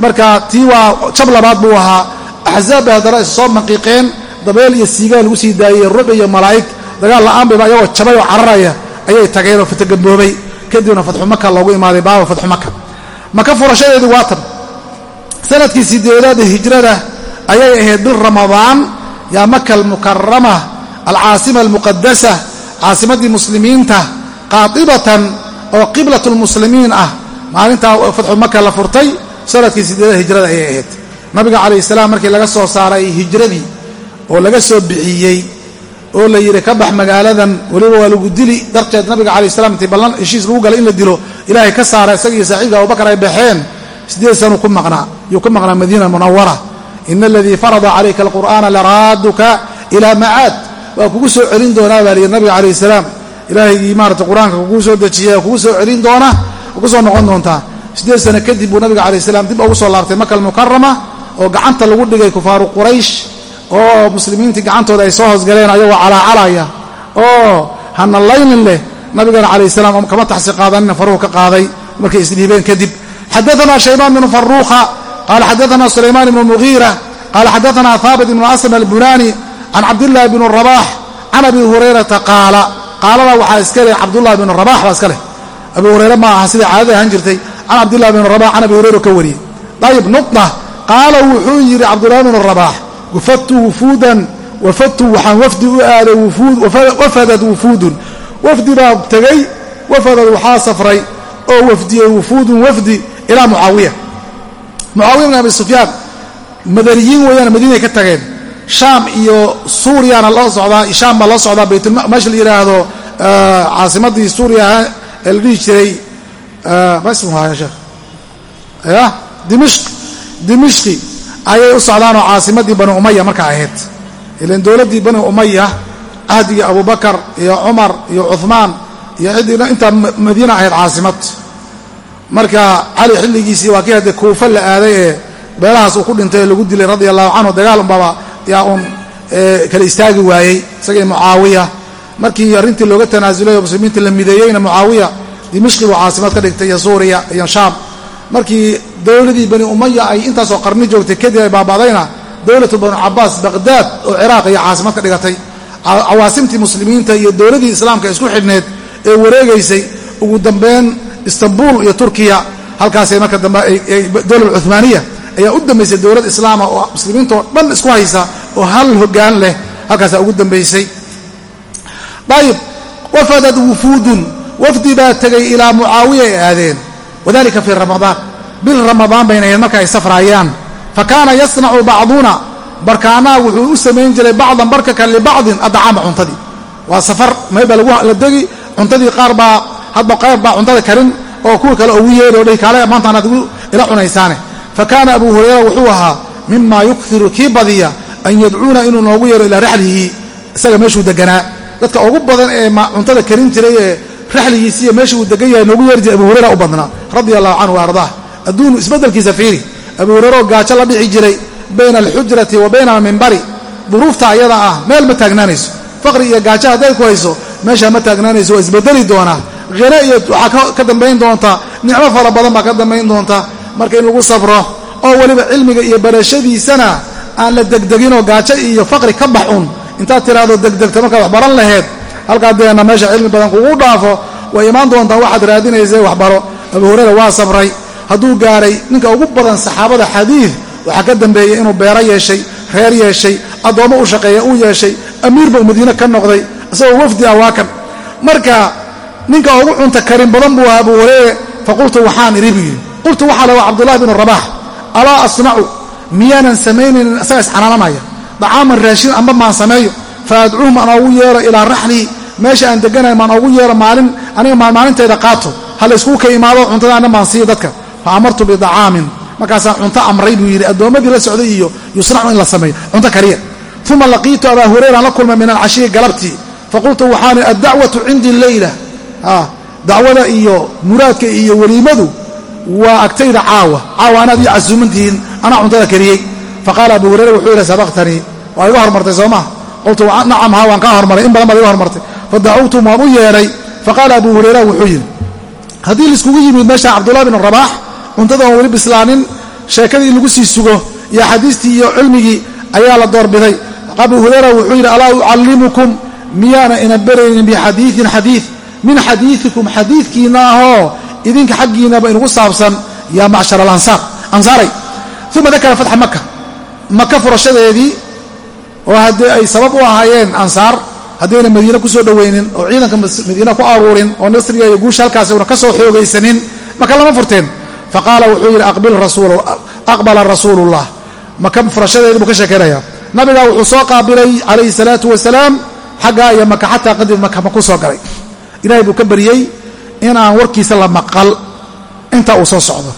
A: marka tii waa jab labaad buu ahaa. Axzaab bay haddana soo maqiiqeen dabeel iyo siigaa lagu sii daayey rubi iyo malaa'ig. Dagaal la'aan bayba ayagoo jabay oo cararaya. Ayay tageen oo fatagamboobay kadibna fatxu maka loogu imaaday baaba fatxu maka maka furashadeedu waa tan sannadkii sideedaada hijrada ayay ahayd bil ramadaan yaa maka almukarama alcaasima almuqadasa caasimaddii muslimiinta qaadibatan oo qiblat lmuslimiin ah. Maalintaa fatxu maka la furtay sannadkii sideedada hijrada ayay ahayd. Nabiga calayh salaam markii laga soo saaray hijradii oo laga soo bixiyey oo la yidhi ka bax magaaladan weliba waa lagu dili. Darteed nabiga calayh salam intii ballan heshiis lagu galay in la dilo. Ilaahay ka saara isaga iyo saaxiibka abubakar ay baxeen siddeed sanuu ku maqnaa? Yuu ku maqnaa madiina munawara ina aladii farada calayka alqur'aana laraaduka ilaa macaad waa kugu soo celin doonaa baa layidhi nabiga calayh salaam. Ilaahaygii maarata qur'aanka kugu soo dejiyay kugu soo celin doona ku soo noqon doontaa. Siddeed sano kadib buu nabiga calayh salaam dib ugu soo laabtay maka almukarama oo gacanta lagu dhigay kufaaru quraysh oo muslimiintii gacantooda ay soo hoosgaleen ayagoo calaacalaya oo hanalaynin leh. Nabigana calayh salaam kama taxsi qaadanina faruhu ka qaaday markay isdhiibeen kadib xadaana shaybaan bnu faruuqa qaala xadaana sulaymaan ibnu mugiira qaala xadaana haabit ibnu aslam albunani can cabdillahi bni rabax can abi hurayrata qaala qaalada waxaa iska leh cabdullahi bnu rabax baa iska leh abi hurayre ma aha siday caadada ahaan jirtay can cabdillahi bni rabax can abi hurayra ka wariyey ayib nuqda qaala wuxuu yidhi cabdullahi bnu rabax wafadtu wufuudan wafadtu waxaan wafdi u aaday wafadad wufuudun wafdi baa tegey wafadad waxaa safray oo wafdiyey wufuudun wafdi ilaa mucaawiya. Mucaawiya bn abi sufyaan madaniyiin weeyaan madiinay ka tageen. Shaam iyo suuriyana loo socdaa shaam baa loo socdaa baytmeesha la yidhaahdo caasimadii suuriya ee la dhihi jiray ma ismuhaa ya sheekh ya dimishq dimishqi ayay u socdaanoo caasimadii bani umaya markaa ahayd. Ilan dowladdii bani umaya ahdigii abubakar iyo cumar iyo cuhmaan iyo ciddii intaa madiina ahayd caasimad marka cali xilligiisii waa kii haddee kuufa la aaday ee beelahaas uu ku dhintay ee lagu dilay radia allahu canhu dagaal unbaba yaa uun kala istaagi waayey isagii mucaawiya. Markii arrintii looga tanaasulay oo muslimiinta la mideeyeyna mucaawiya dimishqi buu caasimad ka dhigtay iyo suuriya iyo shaam. Markii dowladii bani umaya ay intaasoo qarni joogtay kadib ay baaba'dayna dowlatu banu cabaas baqhdaad oo ciraaq iyo caasimad ka dhigatay. Cawaasimtii muslimiinta iyo dowladii islaamka isku xidhneed ee wareegaysay ugu dambeyn istanbul iyo turkiya halkaasay marka dambe dowla cumaaniya ayaa u dambaysay dowlad islaama oo muslimiinta oo dhan isku haysa oo hal hogaan leh halkaasaa ugu dambaysay ayib wafadad wufuudun wafdi baa tegay ilaa mucaawiya ay aadeen. Wadalika fii ramadaan bil ramadaan bayna ahayd marka ay safraayaan. Fa kaana yasnacu bacduna barkaanaa wuxuu u samayn jiray bacdan barkaka libacdin adcaama cuntadii waa safar meybaa la degi cuntadii qaar baa hadba qayr baa cuntada karin oo kuwa kale ugu yeeri o dhi kaale maanta anaad ila cunaysaane. Fa kaana abu hurayra wuxuu ahaa mima yukhiru kii badiya an yadcuuna inuu noogu yeero ilaa raxlihi isaga meeshuu deganaa. Dadka ugu badan ee cuntada karin jiray ee raxligiisiiyo meesha uu degan yahay noogu yeeri jiray abu hurayra u badnaa radia allahu canhu wa ardaah. Adduunu isbeddelkiisa fiiri. Abu hurayraoo gaajo la dhici jiray bayna alxujrati wa bayna almimbari duruufta ayada ah meel ma taagnaanayso. Faqri iyo gaajo hadday ku hayso meeshaa ma taagnaanayso waa isbedeli doonaa khine iyo waxaa ka dambayn doonta nicmo fara badan baa ka dambayn doonta. Marka in lagu sabro oo weliba cilmiga iyo barashadiisana aan la degdeginoo gaajo iyo faqri ka bax un intaad tiraahdo degdegta markaad wax baran laheyd halkaa deena meesha cilmi badan kugu dhaafo way imaan doontaa waxaad raadinaysa waxbaro. Abu hurayra waa sabray hadduu gaaray ninka ugu badan saxaabada xadiid waxaa ka dambeeyey inuu beero yeeshay reer yeeshay addoommo u shaqeeya uu yeeshay amiirba madiine ka noqday isagoo wafdi ah waa kan. Marka ninka ugu cunta karin badan buu ahaa abu hurayre faqultu waxaan idhi buu yidhi qultu waxaa la waa cabdullahi binu rabax alaa asnacu miyaanan samaynaynin isaga isxanaananaya dacaaman raashin amba maan sameeyo. Fa adcuuhum aan oogu yeero ilaa raxlii meesha aan deganahay maan oogu yeero maalin aniga maalmaalinteeda qaato. Ha la iskuu ka imaado cuntadaana maan siiyo dadka. Fa amartu bidacaamin. Markaasaan cunto amray buu yidhi addoommadii la socday iyo yusnacu in la sameeyo cunto kariya. Uma laqiitu abaa hurayran la kulmay min alcashiyi galabtii. Faqultu waxaani addacwatu cindii leyla dacwada iyo muraadka iyo weliimadu waa agtayda caawa. Caawa anaad ii casuumantihiin anaa cuntada kariyey. Faqaala abu hurayra wuxuu yidhi sabaqtanii waa iga hormartay soo maa qultu nacam haa waan kaa hormaray in badan baad iga hormartay. Fadacawtum waan u yeedhay. Faqaala abu hurayra wuxuu yidhi haddii laiskugu yimid meesha cabdullahi bin rabaax cuntada oon weli bislaanin sheekadii in lagu sii sugo iyo xadiistii iyo cilmigii ayaa la doorbiday abu hurayra wuxuu yidhi alaa ucallimukum miyaana ina beraynin bixadiiin xadiid min xadiiikum xadiidkiinna ahoo idinka xaggiinaba inugu saabsan yaa macshar alansaar ansaaray. Uma dakara fatxa maka maka furashadeedii oo haddii ay sabab u ahaayeen ansaar haddayna madiine ku soo dhowaynin oo ciidanka madiina ku aruurin oo nasriga iyo guusha halkaasi una ka soo xoogaysanin maka lama furteen. Faqaala wuxuu yidhi aqbala rasuulullah. Maka furashadeedii buu ka sheekaynayaa nabigaa wuxuu soo qaabilay calayhi salaatu wasalaam xaggaa iyo maka xataa qadib maka ma ku soo galay ilaahay buu ka baryey inaan warkiisa la maqal inta uu soo socdo.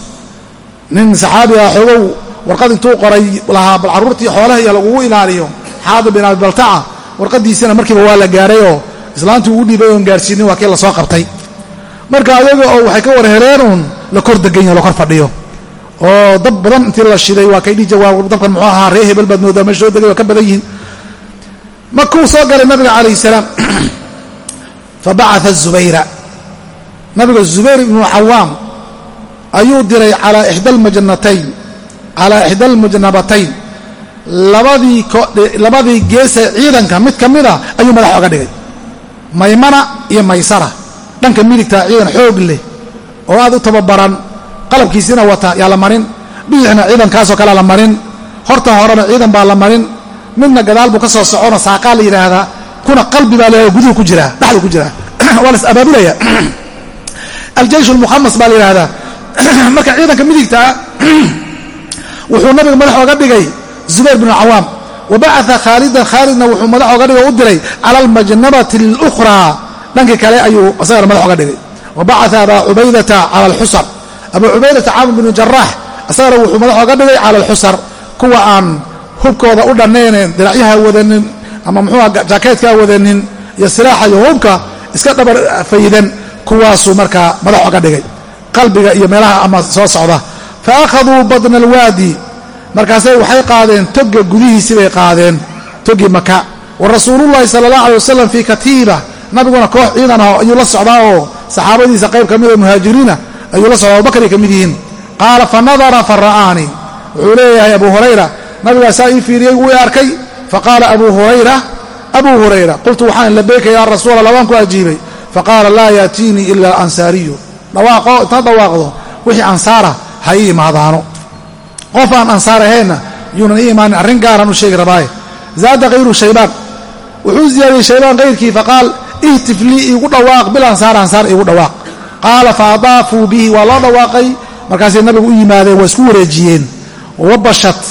A: Nin saxaabi ah xoogow warqad intuu qoray lahaa bal carruurtii xoolaha iyo lagugu ilaaliyo xaadib bin abi baltaca warqadiisina markiiba waa la gaaray oo islaantii ugu dhiibay oon gaarsiinin waa kii la soo qabtay. Marka ayaga oo waxay ka war heleen uun la kor degan yaho la kor fadhiyo. Oo dab badan intii la shiday waa kay dhija waa dabkan muxuu ahaa ree hebel baad moodaa meesha soo degay waa ka badan yihiin. Markuu soo galay nabiga calayhi salaam fabacaa zubayra nabiga zubayr ibnu cawaam ayuu diray calaa ixda almajnatayn calaa ixda almujnabatayn labadii labadii geese ciidanka mid ka mid a ayuu madax oga dhigay maymana iyo maysara dhanka midigta ciidan xoog leh oo aad u tababaran qalabkiisina wata yaa la marin bidixna ciidankaasoo kalea la marin horta horena ciidan baa la marin midna gadaal buu ka soo socono saaqaa la yidhaahdaa kuna qalbi baa leeyahay guduhu ku jiraa dhexdu ku jiraa waa la is abaabulaya. Aljaysh almukhamas baa la yidhaahdaa. Marka ciidanka midigtaa wuxuu nabiga madax oga dhigay zubayr binu cawaam wa bacaa khaalidan khaalidna wuxuu madax oga dhigay u diray cala almajnabati alukhraa dhankii kale ayuu isagana madax oga dhigay. Wa bacaa abaa cubaydata cala alxusar abuu cubaydata caamir binu jaraax isagana wuxuu madax oga dhigay cala alxusar kuwa aan hubkooda u dhannayneen diracyaha wadanin ama muxuuha jaakeedkaa wadanin iyo silaaxa iyo hubka iska dhabar faydan kuwaasuu markaa madax oga dhigay. Qalbiga iyo meelaha ama soo socda. Fa akhaduu badna alwaadi. Markaasay waxay qaadeen toga gudihiisii bay qaadeen togii maka wa rasuulullahi sala allah alay wasalam fii katiiba. Nabiguna koox ciidan aho ayuu la socdaa oo saxaabadiisa qayb ka mida muhaajiriina ayuu la socdaa abubakar ay ka mid yihiin. Qaala fa nadara fa ra'aanii wuxuu leeyahay abu hurayra nabigaasaa ii fiiriyey wuu i arkay faqaala abu hurayra abuu hurayra qultu waxaan labeyka yaa rasuul allah waan ku ajiibay faqaala laa yaatiinii ila alansaariyu dhawaaqo intaad dhawaaqdo wixii ansaara ha ii imaadaano qof aan ansaar ahaynna yuunan ii imaanin arrin gaaraan u sheegi rabaaye zaada hayru shaybaan wuxuu ziyaadiyey shaybaan kayrkii faqaal ihtif lii iigu dhawaaq bil ansaar ansaar iigu dhawaaq qaala fa adaafuu bihi waa loo dhawaaqay markaasay nabigu u yimaadeen waa isku wareejiyeen wawabashat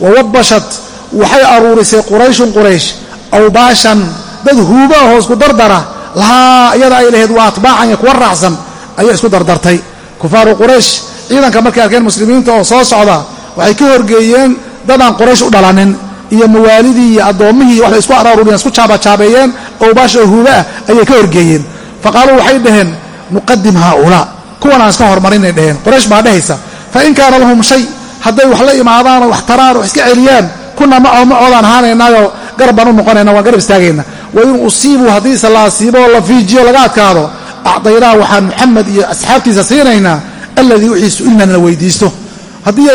A: wawabashat waxay aruurisay qurayshun quraysh awbaashan dad huuba ahoo isku dardara lahaa iyada ay lahayd waa atbaacan iyo kuwa raacsan ayay isku dardartay. Kufaaru quraysh ciidanka markay arkeen muslimiinta oo soo socda waxay ka horgeeyeen dadaan quraysh u dhalanin iyo mawaalidii iyo addoommihii waxbay isku araaruriyeen isku jaabajaabeeyeen awbaasha oo huuba ah ayay ka horgeeyeen. Faqaaluu waxay dhaheen nuqadim haaulaa kuwan aan iska hormarinay dhaheen quraysh baa dhehaysa fa in kaana lahum shay hadday wax la imaadaan oo wax taraan oo iska celiyaan kuna macoo macoodaan ahaanaynaayo garab baan u noqonayna waan garab istaagayna. Wa in usiibuu haddiise la asiibo oo la fiijiyo laga adkaado acdaynaa waxaan muxamed iyo asxaabtiisa siinaynaa alladii wixii su'ilnana weydiisto. Haddii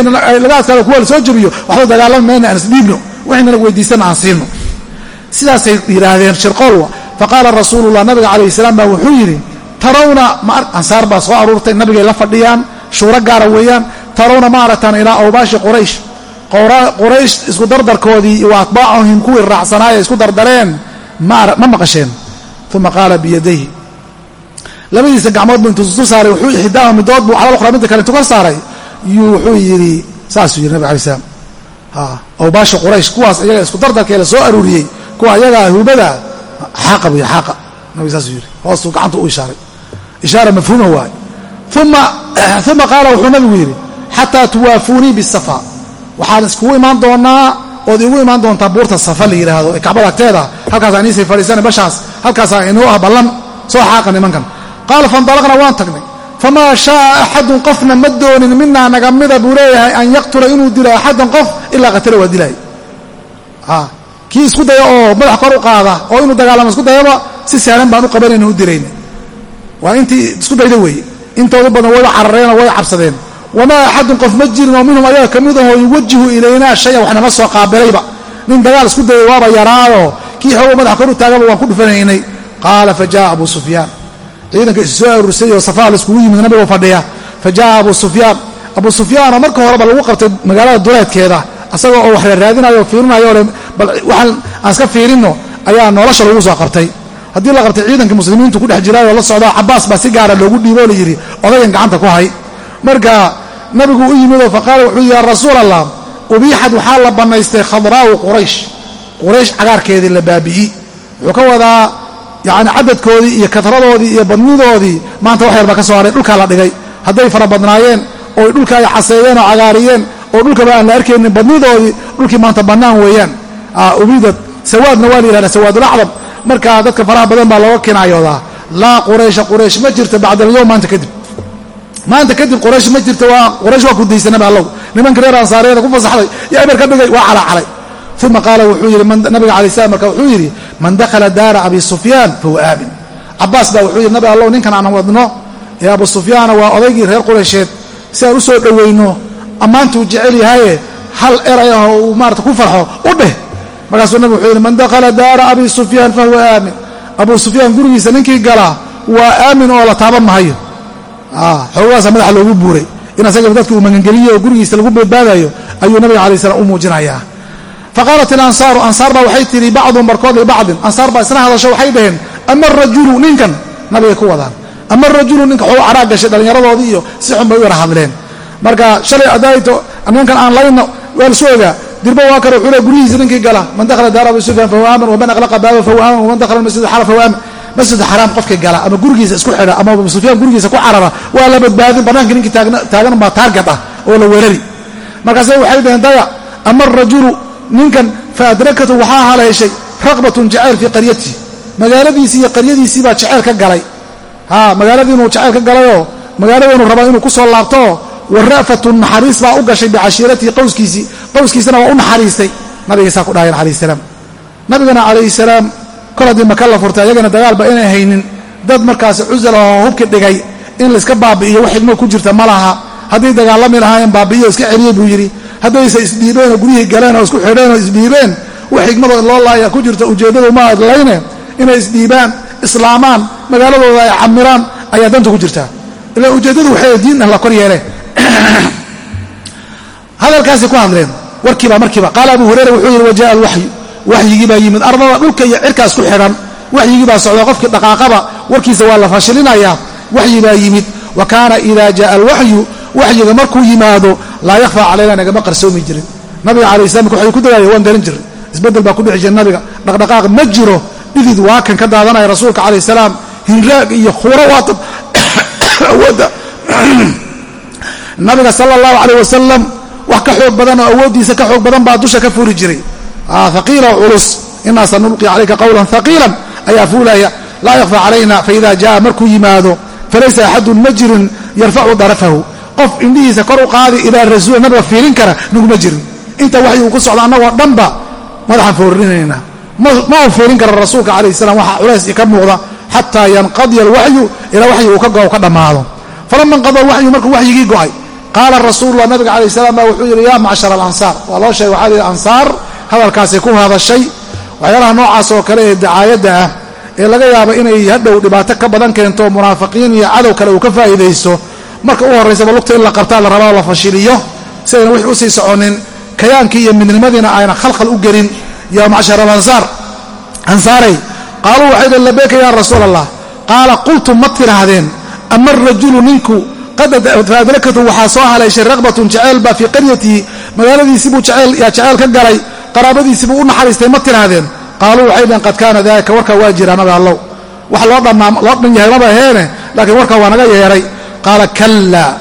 A: laga adkaado kuwa la soo jebiyo waxba dagaalami mayna aan isdhiibno waxaynana weydiisana aan siino. Sidaasay yidhaahdeen shirqoolwa faqaala rasuulullah nabiga calayhi salaam baa wuxuu yidhi tarawna ansaar baa soo aruurtay nabigay la fadhiyaan shuuro gaara weeyaan tarawna ma aragtaan ilaa awbaashi quraysh quraysh isku dardarkoodii wa atbaacahim kuwii raacsanaaya isku dardareen ma maqasheen. Uma qaala biyadayhi. Labadiisa gacmood buu intuu isu saaray wuxuu ixdaahu midood buu calal ukhra midda kale intuu ka saaray. Yuu wuxuu yidhi saasuu yidhi nabig alai slam awbaashi quraysh kuwaas iyaga isku dardarkee la soo aruuriyey kuwa ayagaa hubada xaaqa buy xaaqa. Nabig saasuu yidhi hoosuu gacanta u ishaaray. Ishaara mafhuuma waay. Uma qaala wuxuu nabigu yidhi xataa tuwaafuunii bisafa waxaan iskugu imaan doonaa ood igu imaan doontaa buurta safa la yidhaahdo ee kacbada agteeda halkaasaan iniisay fadhiisana bashaas. Halkaasaa inoo ah ballan. Soo xaaqa nimankan. Qaala faindalaqna waan tagnay. Famaa shaaa axadun qofna ma doonin minaa naga mida buu leeyahay an yaqtula inuu dilo axadan qof ilaa qatala waa dilay. Kii isku daya oo madax kor u qaada oo inuu dagaalamo isku dayaba si sahlan baan u qabanayna u dirayna waa intii isku dayda weeye. Intoodu badan wayba carareenoo way cabsadeen wamaa axadun qof ma jirin oo minhum ayaga ka mid ahoo yuwajihu ilaynaa shayan wax nama soo qaabilayba nin dagaal isku dayay waaba yaraado kii xoogo madax kor u taagaba waan ku dhufanaynay qaala fa jaaa abu sufyaan ciidanka isu soo aruursay oo safaa la iskugu yimid nabigoo fadhiya fa jaaa abu sufyaan abu sufyaanoo marka horeba lagu qabtay magaalada duleedkeeda asagoo oo wax reeraadinayo o fiirinayo le bal waxaan aan iska fiirinno ayaa nolosha lagu soo qabtay haddii la qabtay ciidankii muslimiintu ku dhex jiraayoo la socdaa cabaas baa si gaara loogu dhiiboo la yidhi odayan gacanta ku hay marka nabigu u yimidoo faqaala wuxuu yidhi yaa rasuul allah ubiixad waxaa la bannaystay khadraa'u quraysh. Quraysh cagaarkeedii la baabi'i. Wuxuu ka wadaa yacni cadadkoodii iyo katradoodii iyo badnidoodii maanta wax yar baa ka soo haray dhulkaa la dhigay. Hadday fara badnaayeen oo dhulka ay caseeyeen oo cagaariyeen oo dhulkaba aan la arkaynin badnidoodii dhulkii maanta bannaan weeyaan. Ubidad sawaadna waa la yihahda sawaadulacdam marka dadka faraha badan baa looga kinaayoodaa laa quraysha quraysh ma jirto bacdalyowm maanta kadib maanta kadib quraysh ma jirto waa quraysh waa kudaysanaba allow nimanka reer ansaareeda ku fasaxday yo eber ka dhigay. Waa calacalay. Uma qaala wuxuu yidhi nabiga alay slam marka wuxuu yidhi man dakhala daara abi sufyaan fahuwa aamin. Cabaas baa wuxuu yidhi nabi allow ninkan aan wadno ee abu sufyaana waa odaygii reer quraysheed. Si aan u soo dhowayno ammaantuu jecel yahaye hal eray ah oo uu maarata ku farxo u dheh. Markaasuu nabig wuxuu yidhi man dakhala daara abi sufyaan fahuwa aamin. Abu sufyaan gurigiisa ninkii galaa waa aamin oo la taaban mahayo xoogaasa madaxa loogu buuray. In asaga dadka uu magangeliyo oo gurigiisa lagu badbaadayo ayuu nabiga alay slam u muujinayaa. Faqaalat ilansaaru ansaar baa waxay tihi bacduhum barkood libacdin ansaar baa isna hadasho waxay dhaheen ama arajulu ninkan? Nabigay ku wadaan. Ama arajulu ninka? Xoogu caraag gashay dhallinyaradoodii iyo si xun bay u yara hadleen. Marka shalay adayto ninkan aan layno waa lasu ogaa. Dirbo waa kare wuxuu le guryihiisa ninkii gala. Man dakhala daara abi sufyaan fahuwa waman aqlaqa baaba fahuwa aamin waman dakhala masjid xala fahuwa aamin masjid xaraam qofkii gala ama gurigiisa isku xidha ama sufyaan gurigiisa ku carara waa la badbaadin bannaanka ninkii taagan baa taarget ah oo la weerari. Markaase waxay dhaheen daya ama arajulu ninkan fa adrakatu waxaa haleeshay raqbatun jacayl fii qaryatihi. Magaaladiisii iyo qaryadiisii baa jacayl ka galay. Ha magaaladii inuu jacayl ka galayoo magaalada inuu rabaa inuu ku soo laabtoo wa ra'fatun naxariis baa u gashay bicashiiratihi qowskiisii qowskiisana waa u naxariistay. Nabigiisaa ku dhahayan calayh salaam. Nabigana calayhi salaam kol haddii maka la furtay ayagana dagaalba inay haynin. Dad markaasi cusal oo hubki dhigay in layska baabi'iyo wax xigmo ku jirta ma laha. Hadday dagaalami lahaayeen baabi'iyo iska celiyey buu yidhi. Haddayse isdhiibeen oo guryihii galeen oo isku xidheen oo isdhiibeen wax xigmadoo loo laaya ku jirta ujeeddadu ma adlayne. Inay isdhiibaan islaamaan magaaladooda ay camiraan ayaa danta ku jirtaa ila ujeeddadu waxay diin la kor yeeleen hadalkaasay ku hadleen warkiiba markiiba qaala abu hurayra wuxuu yidhi wajaءa alwaxyu waxyigii baa yimid ardada dhulka iyo cirkaas ku xidhan waxyigii baa socda qofkii dhaqaaqaba warkiisa waa la fashilinayaa. Waxyi baa yimid. Wa kaana ida jaءa alwaxyu waxyiga markuu yimaado laa yakhfa calayna nagama qarsoomi jirin. Nabiga alay slam waxay ku dagaaya waan garan jiray isbeddel baa ku dhexi jira nabiga. Dhaqdhaqaaq ma jiro. Dhidid waa kan ka daadanaya rasuulka calayh salaam. Hinraag iyo khuro waata awoodda nabiga sala allahu calayh wasalam wax ka xoog badan oo awooddiisa ka xoog badan baa dusha ka fuuri jiray haqiila oo culus inaa sanulqi calayka qawlan haqiilan ayaa fuulaya laa yakfa calayna faida jaa markuu yimaado falaysa axadun ma jirin yarfacu darafahu qof indhihiisa kor u qaadi ilaa rasuul nabiga fiirin kara naguma jirin. Inta waxyuu ku socda annagoo dhanba madaxaan foorinaynaa ma u fiirin kara rasuulka calayh salam waxa culays ka muuqda xataa yanqadiya alwaxyu ilaa waxyi uu ka go ka dhammaado. Falama inqada alwaxyu markuu waxyigii go'ay qaala rasuulullah nabiga calayh salam baa wuxuu yidhi yaa macshar alansaar. Waa loo sheegay waxaa ansaar hadalkaasay ku hadashay waxyaalaha noocaas oo kale ee dacaayadda ah ee laga yaabo inay hadhow dhibaato ka badan keento munaafiqiin iyo cadow kale uu ka faa'iidaysto marka u horraysaba lugta in la qabtaa la rabaa la fashiliyo si ayna wix u sii soconin kayaankii iyo midnimadiina ayna khalkhal u gelin. Yaa macshar alansaar ansaaray qaaluu waxay dhen labeeka yaa rasuul allah qaala qultum ma tidhaahdeen ama arajulu ninku faadrakatu waxaa soo haleeshay raqbatun jaceyl baa fii qaryatihi magaaladiisibuu yaa jaceyl ka galay qaraabadiisibuu u naxariistay ma tidhaahdeen qaaluu waxay dheen qad kaana daalika warkaa waa jira nabi allow. Wax loo dhan yahay maba heene laakiin warkaa waa naga yeedhay qaala kallaa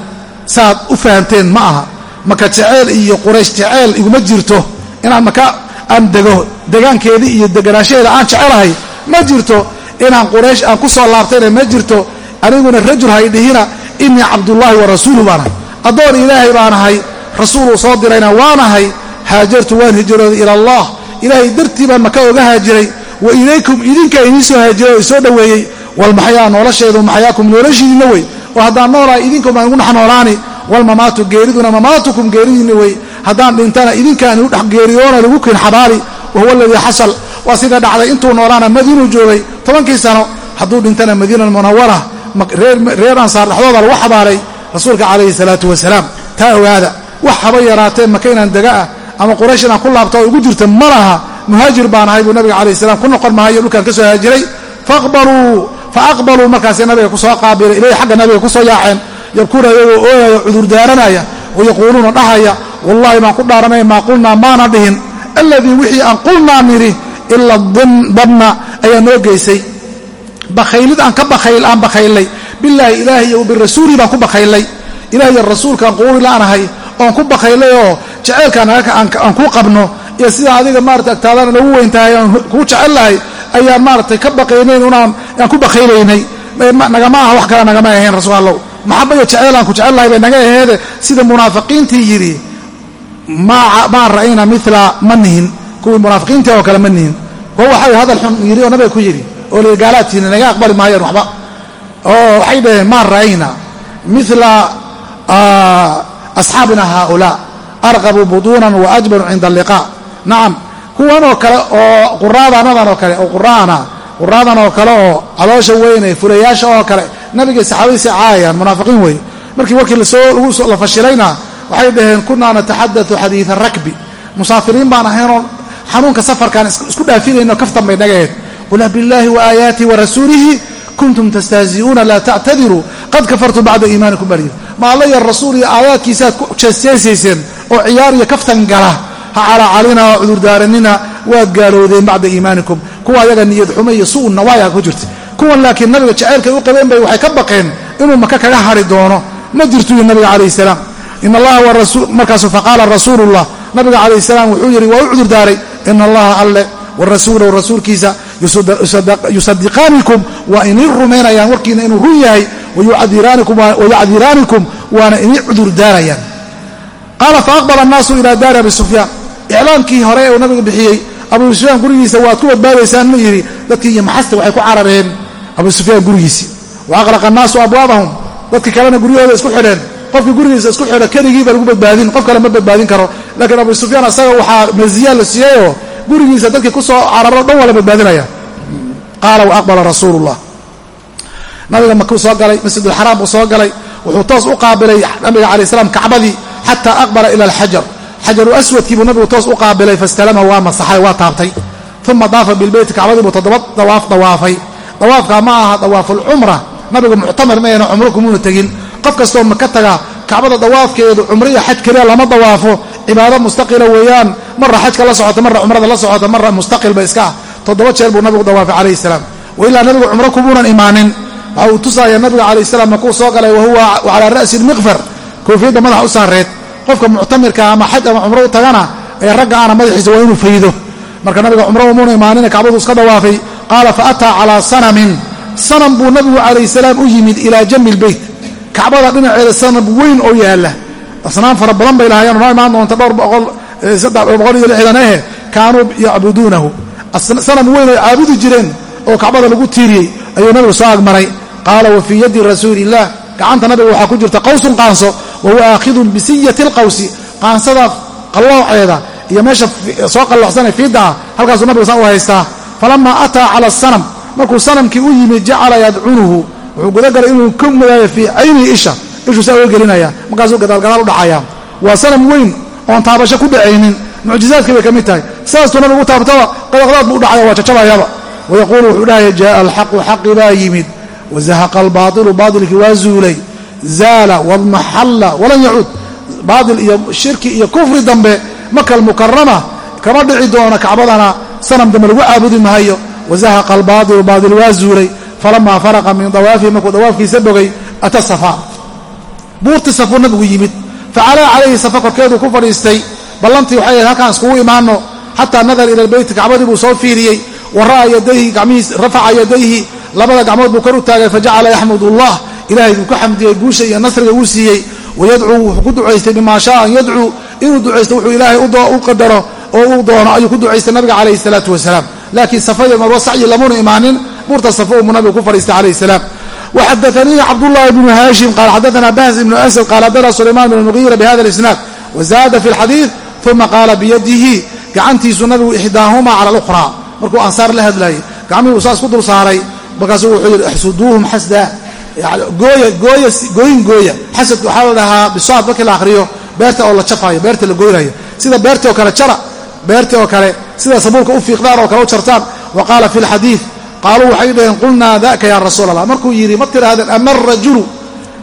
A: saaad u fahamteen ma aha. Maka jaceyl iyo quraysh jaceyl iguma jirto. Inaan maka aan dego degaankeedii iyo deganaashaheeda aan jecelahay ma jirto. Inaan quraysh aan ku soo laabtayna ma jirto. Aniguna rajul haydhihina inii cabdullaahi wa rasuulu baanahay. Addoon ilaahay baanahay rasuuluu soo dirayna waanahay haajartu waan hijrooday ila allah. Ilaahay dartii baan maka oga haajiray. Wa ilaykum idinkaa idiin soo haajiray oo isoo dhoweeyey. Walmaxyaa nolosheedu maxyaakum noloshiidina wey. Oo haddaan noolahay idinkum baan igu dhex noolaani. Walmamaatu geeriduna mamaatukum geeridiinna wey. Haddaan dhintana idinkaan igu dhex geeriyoona lagu kin xabaali. Wa huwa aladii xasal. Waa sida dhacday intuu noolaana madiinuu joogay tobankii sano. Hadduu dhintana madiina munawara reer ansaar dhexdooda lagu xabaalay rasuulka calayhi salaatu wasalaam. Taa ogaada wax haba yaraatee maka inaan dega ah ama quraysh inaan ku laabto oo igu jirta ma laha. Muhaajir baan ahay buu nabiga calayh salam ku noqon maayo dhulkaan ka soo haajiray. Fa aqbaluu markaasay nabiga ku soo qaabilay ilayhi xagga nabiga ku soo yaaceen. Yabkuuna iyagoo ooyaya cudurdaaranaya wayaquuluuna dhahaya wallahi baan ku dhaaranay maa qulnaa maana dhihin. Alladii wixii aan qulnaa nidhi ila danna ayaa noo geysay. Bakhaylid aan ka bakayl aan bakhaylay. Bilaahi ilaahi iyo birasuuli baan ku bakhaylay. Ilahi iyo rasuulkaan quuri la'nahay oon ku bakhaylay oo jaceylkaan aan kuu qabno iyo sidaa adiga maarata agtaadana nagu weyn tahay aan kuu jecel lahay ayaan maaratay ka baqaynayn unaan aan ku bakaylaynay nagama aha wax kale nagama ahayn rasuul allow maxaba iyo jeceyl aan ku jecel lahay bay naga aheede sida munaafiqiintii yidhi maa ra'ayna mila ma nihin. Kuwii munaafiqiintii oo kale ma nihin. Kuwa waxaa hadal xun yidhi oo nabiga ku yidhi oo li gaalaadtiina naga aqbali maayeen waxba. Oo waxay dhaheen maa ra'ayna mila asxaabina haaulaa arqabuu buduunan wa ajbaru cinda alliqaa nacam kuwan oo kale oo quraadanadan oo kale oo quraana quraadan oo kale oo caloosha weyne fulayaasha oo kale nabigay saxaabadiisa caayayaan munaafiqiin wey markii warkii la soo la fashilayna waxay dhaheen kunaa nataxadatu xadiida rakbi musaafiriin baan ahaynoo xanuunka safarkaan isku dhaafinayno kaftan bay naga ahayd qul biاllahi waaayaatihi warasuulihi kuntum tastahzi'uuna laa tactadiruu qad kafartum bacda iimaanikum baryir ma alla iyo rasuul iyo aayaadkiisaaad ku jeesjeesayseen oo ciyaar iyo kaftan gala. Ha calacalina oo cudurdaaranina waad gaalowdeen bacda iimaanikum. Kuwa ayaga niyad xumo iyo suu nawaaya ku jirta. Kuwan laakiin nabiga jaceylkay u qabeen bay waxay ka baqeen inuu maka kaga hari doono. Ma jirtu yii nabiga calayh salaam. In allaha markaasu faqaala rasuulullah nabiga calayh salaam wuxuu yidhi waa u cudurdaaray in allaha alle warasuulahu rasuulkiisa yusadiqaanikum waa inii rumaynayaan warkiina inuu run yahay wayacdiraanikum waana inii cudurdaarayaan qaala faaqbala annaasu ilaa daari abi sufyaan. Iclaankii hore uu nabiga bixiyey abu sufyaan gurigiisa waad ku badbaadaysaan ma yidhi dadkii iyo maxasta waxay ku carareen. Abu sufyaan gurigiisii wa aqlaqa annaasu abwaabahum. Dadkii kalena guryahooda isku xidheen. Qofkii gurigiisa isku xidho keligii baa lagu badbaadin qof kale ma badbaadin karo. Laakiin abu sufyaan asaga waxaa masiyaa la siiyeyoo gurigiisa dadkii ku soo cararo dhan waa la badbaadinaya. Qaala wa aqbala rasuulullah. Nabiga makuu soo galay masjidulxaraam buu soo galay. Wuxuu toos u qaabilay nabiga alay slam kacbadii xataa aqbala ila alxajar xajaru aswadkii buu nabigu toos u qaabilay fastalama waa masaxay waa taabtay uma daafa bilbeyti kacbadii buu toddoba dawaaf dawaafay dawaafkaa ma aha dawaafulcumra nabigu muctamir maayna cumro kumuuna tegin qof kastoo maka taga kacbada dawaafkeedu cumriya xaj keliya lama dawaafo cibaado mustaqila weeyaan marra xajka la socota marra cumrada la socota marra mustaqilba iska ah toddoba jeer buu nabigu dawaafay calayhi salaam wailaa nabigu cumro kumuunan imaanin waxa uu tusaaya nabiga calayh salaam makuu soo galay wahuwa calaa ra'si lmiqfar koofiyadda madaxa u saareed qofka muctamirka ama xaj ama cumro u tagana ee ragga ana madaxiisa waa inuu faydo. Marka nabiga cumro umuuna imaanin kacbadu iska dawaafay qaala fa ataa calaa sanamin. Sanam buu nabigu calayh salaam u yimid ilaa jami lbeyt kacbada dhinaceeda sanam weyn oo yaalla. Asnaam fara badan bay lahaayeen noo imaan doonta dhowr iyo lixdan ehe kaanuu yacbuduunahu. Sanam weyn ay caabudi jireen oo kacbada lagu tiiriyey ayuu nabigu soo agmaray. Qaala wa fii yadi rasuuliillah gacanta nabiga waxaa ku jirta qawsun qaanso wa huwa aakhidun bisiyati alqawsi qaansada qallooceeda iyo meesha soo qalloocsanee fiidda ah halkaasuu nabiga saa u haystaa falamaa ataa cala asanam markuu sanamkii u yimid jacala yadcunuhu wuxuu gudagalay inuu ka mudaayo fii caynihi isha ishuu saa uga gelinaya markaasuu gadaalgadaal u dhacaya waa sanam weyn oon taabasho ku dhacaynin mucjizaadkii bay ka mid tahay sidaastuu nabigu u taabtaba qadaqdaad buu u dhacaya waa jajabayaba wayaquulu wuxuu dhahaya jaaa alxaqu xaqi baa yimid wazahaqa albaailu baailkii waa zuulay zaala wlmaxalla walan yacuud. Baail iyo shirki iyo kufri dambe maka almukarama kama dhici doono kacbadana sanam dambe lagu caabudi mahayo wazahaqa albaailu baail waa zuulay falamaa faraqa min dawaafihi markuu dawaafkiisa bogay ata safa buurtii safuu nabigu yimid. Facalaa calayhi safa korkeeduu ku fadhiistay. Ballantii waxay ahayd halkaan iskugu imaano xataa nadar ila lbeyti kacbadii buu soo fiiriyey. Wa rafaca yadayhi. Labada gacmood buu kor u taagay. Fajacala yaxmud allah ilahay uu ka xamdiyey guusha iyo nasriga uu siiyey. Wayadcuu wuxuu ku ducaystay bimaa shaa an yadcuu inuu ducaysto wuxuu ilaahay u qadaro oo uu doono ayuu ku ducaystay nabiga calayhi salaatu wasalaam laakiin safa iyo sacyi lamuuna imaanin buurta safa umuu nabigu ku fadhiistay calayhi salaam. Waxadaanii cabdullahi bnu haashim qaala xadaana bahs ibnu asad qaala xadana sulaymaan bn mugiira bihada isnaad. Wazaada fi lxadiid uma qaala biyadihi gacantiisu nabigu ixdaahuma cala alukhraa. Markuu ansaar la hadlaayey gacmihii uu saas ku dul saaray. Markaasuu wuxuu gooyin gooya. Xasadka waxaa la dhahaa bisaad markii la akhriyo beerta oo la jafaayo beerta la goynayo. Sida beerti oo kale jara beerti oo kale sida sabuulka u fiiqdaan oo kale u jartaan. Wa qaala fi اlxadiiث qaaluu waxay dhaheen qulnaa daka ya rasuul allah markuu yidhi ma tirahdeen ama arajulu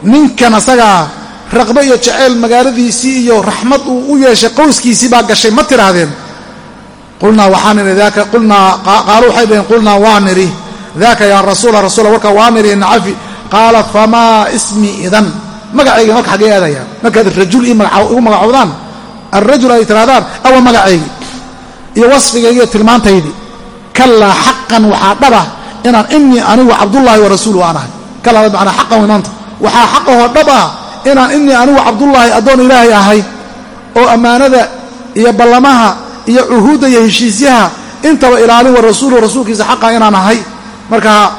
A: ninkan asagaa raqbe iyo jaceyl magaaladiisii iyo raxmad uu u yeeshay qowskiisii baa gashay ma tirahdeen qulnaa waxaa nidhi daka qulnaa qaaluu waxay dhaheen qulnaa waa nidhi. Daka yaa rasuula rasuula warkaa waa nidhi nacafi qaala famaa ismii idan. Magacayga marka xaggee aadaya markaad rajul igu magacoodaan alrajul ay tirahdaan awa magacaygi iyo wasfigaygi iyo tilmaantaydii kalaa xaqan waxaa dhaba inaan inii anigu cabdullaahi wa rasuulu aan ahay. Kalaa manaa xaqan way maanta. Waxaa xaqahoo dhab ah inaan inii anigu cabdullaahi addoon ilaahay ahay oo ammaanada iyo ballamaha iyo cuhuudda iyo heshiisyaha intaba ilaalin wa rasuulu rasuulkiisa xaqa inaan ahay. Marka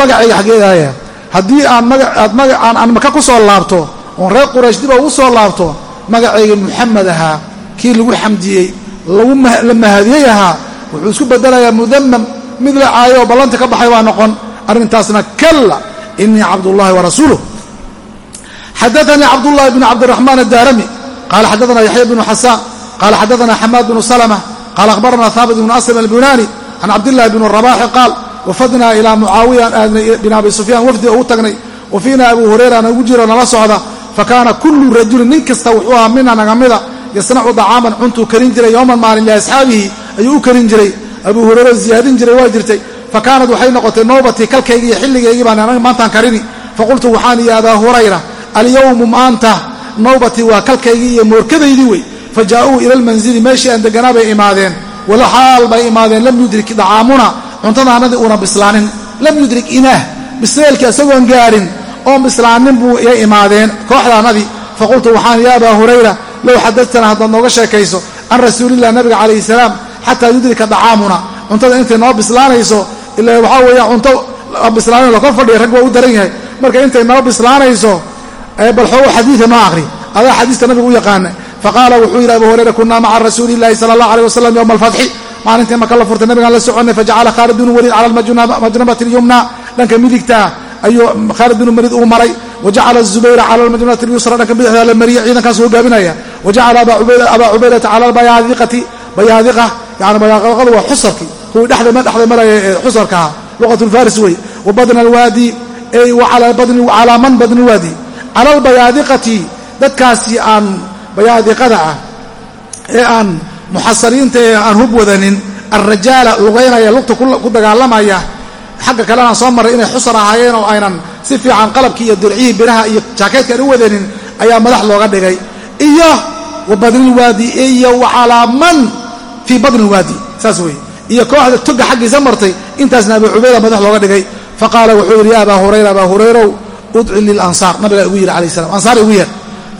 A: magacayga xaggeedaaya haddii aan maka ku soo laabto oon reer quraysh dib ugu soo laabto magacayga muxamed ahaa kii lagu xamdiyey la mahadiyey ahaa wuxuu isku bedelayaa mudamam mid la caayo oo ballanta ka baxay waa noqon. Arrintaasna kalla inii cabdullahi wa rasuuluh. Xadaanii cabdullahi bn cabdiraxmaan addaarami qaala xadaana yaxya bnu xasaan qaala xadaana xamaad bnu salma qaala akhbarana haabit bnu aslam albunaani can cabdillahi bn rabaxi qaal wafadnaa ilaa mucaawiya aan aadnay bin abi sufyaan wafdi ugu tagnay wa fiina abu hurayra nagu jiro nala socda fakaana kullu rajulin nin kasta wuxuu ahaa mina naga mida yasnacu dacaaman cuntuu karin jiray yowman maalin liasxaabihi ayuu u karin jiray. Abuu hurayra ziyaadin jiray waa jirtay. Fa kaanad waxay noqotay noobatii kalkaygii iyo xilligaygii baan anaga maantaan karini. Faqultu waxaan iyo abaa hurayra alyowmu maanta nawbatii waa kalkaygii iyo moorkadaydii wey. Fa jaa'uu ila lmanzili meeshii aan deganaa bay imaadeen. Wala xaal bay imaadeen lam yudrik dacaamuna cuntadaanadii uuna bislaanin lam yudrik inaah bisleelkii isagoon gaadhin oon bislaanin buu iga imaadeen kooxdaanadii faqultu waxaan ya abaa hurayra low xadadtana haddaad nooga sheekayso can rasuulilah nabiga calayhi salaam xataa yudrika dacaamuna cuntada intay noo bislaanayso ila waxaa weeya cunto bislaanayo laka fadhiya rag waa u daran yahay. Marka intay noo bislaanayso bal xoogo xadiida noo aqri adaa xadiiska nabiga u yaqaana faqaala wuxuu yidhi abu hurayra kunaa maca rasuuli illahi sala allah aleyh wasalam yowma alfatxi maalintii maka la furtay nabigaan la soconay fajacala khaalid binu waliid cala almajnabati lyumna dhanka midigtaa ayuu khaalid binu waliid uu maray. Wajacala zubayra cala almajmunati lyusra dhanka bidixda la mariya ciidankaas hogaaminaya wajacala abaa cubaydata cala albayaadiqati bayaadiqa yani bayaadiqadu waa xusarkii. Kuwii dhexda maraya ee xusarkaha luqat lfaris wey. Wa badna alwaadi calaa man badni lwaadi cala albayaadiqati dadkaasi aan bayaadiqada ah ee aan muxasariinta ee aan hub wadanin alrajaala lugaynaya lugta ku dagaalamaya xagga kalena soo maray inay xusar ahaayeen oo aynan si fiican qalabkii iyo dircihii biraha iyo jaakeedka aan u wadanin ayaa madax looga dhigay. Iyo wa badnilwaadi iyo wa calaa man fii badnilwaadi saas weye iyo kooxda toga xaggiisa martay intaasna abu cubayda madax looga dhigay. Faqaala wuxuu yidhi ya abaa hurayra abaa hurayrow udci lilansaar nabigaa igu yidhi alayh salam ansaar igu yeer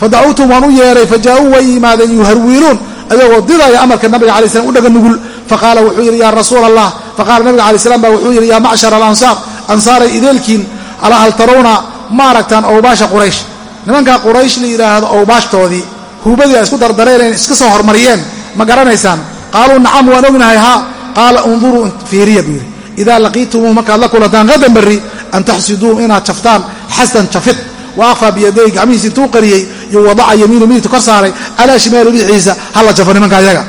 A: fadacuutum waan u yeeray fajaa'uu way yimaadeen yuharwiiluun ayagoo didaya amarka nabiga alay slam u dhaga nugul. Faqaala wuxuu yidhi ya rasuul allah faqaala nabiga alay slam baa wuxuu yidhi ya macshar alansaar ansaaray ideelkiin alaa hal tarawna ma aragtaan owbaasha quraysh. Nimankaa quraysh la yidhaahdo owbaashtoodii huubadii ay isku dardareen iska soo hormariyeen ma garanaysaan. Qaaluu nacam waan ognahay haa. Qaala unduruu fiiriya buu yidhi. Idaa laqiitumuuh markaad la kulantaan hadan berri an taxsiduuhum inaad jaftaan xasdan jafid wa akhfaa biyaday gacmihiisi intuu qariyey iyo wadaca yamiinu midigta kor saaray? Calaa shimaali dhiciisa hala jafo nimanka ayaga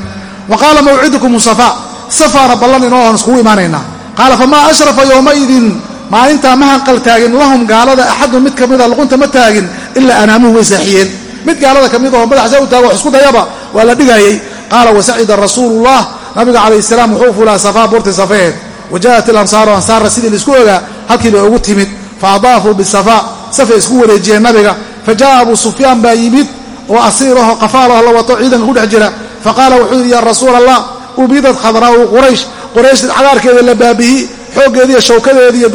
A: wa qaala mawcidukum safaa safaana ballan inoo oon iskugu imaanaynaa qaala famaa ashrafa yowmaidin maalintaa ma hanqal taagin lahum gaalada axadun mid kamida luqunta ma taagin ilaa anaamuhu way saaxiyeen mid gaalada ka mid oo madaxsa u taago wax isku dayaba waa la dhigaayey qaala wasacida rasuulullah. Nabiga calayh salaam wuxuu fulaa safaa buurti safeed. Wa ja'at ilansaaru ansaarna sidii la isku ogaa halkii bay ugu timid. Fa adaafuu safay isku wareejiyeen nabiga. Fa ja'a abuu sufyaan baa yimid oo asiiraho qafaalaho la wato ciidanka ku dhex jira. Faqaala wuxuu yidhi yaa rasuul allah ubidad khadraa'u quraysh. Quraysh cagaarkeeda la baabihi xooggeediiyo shawkadeedii iyo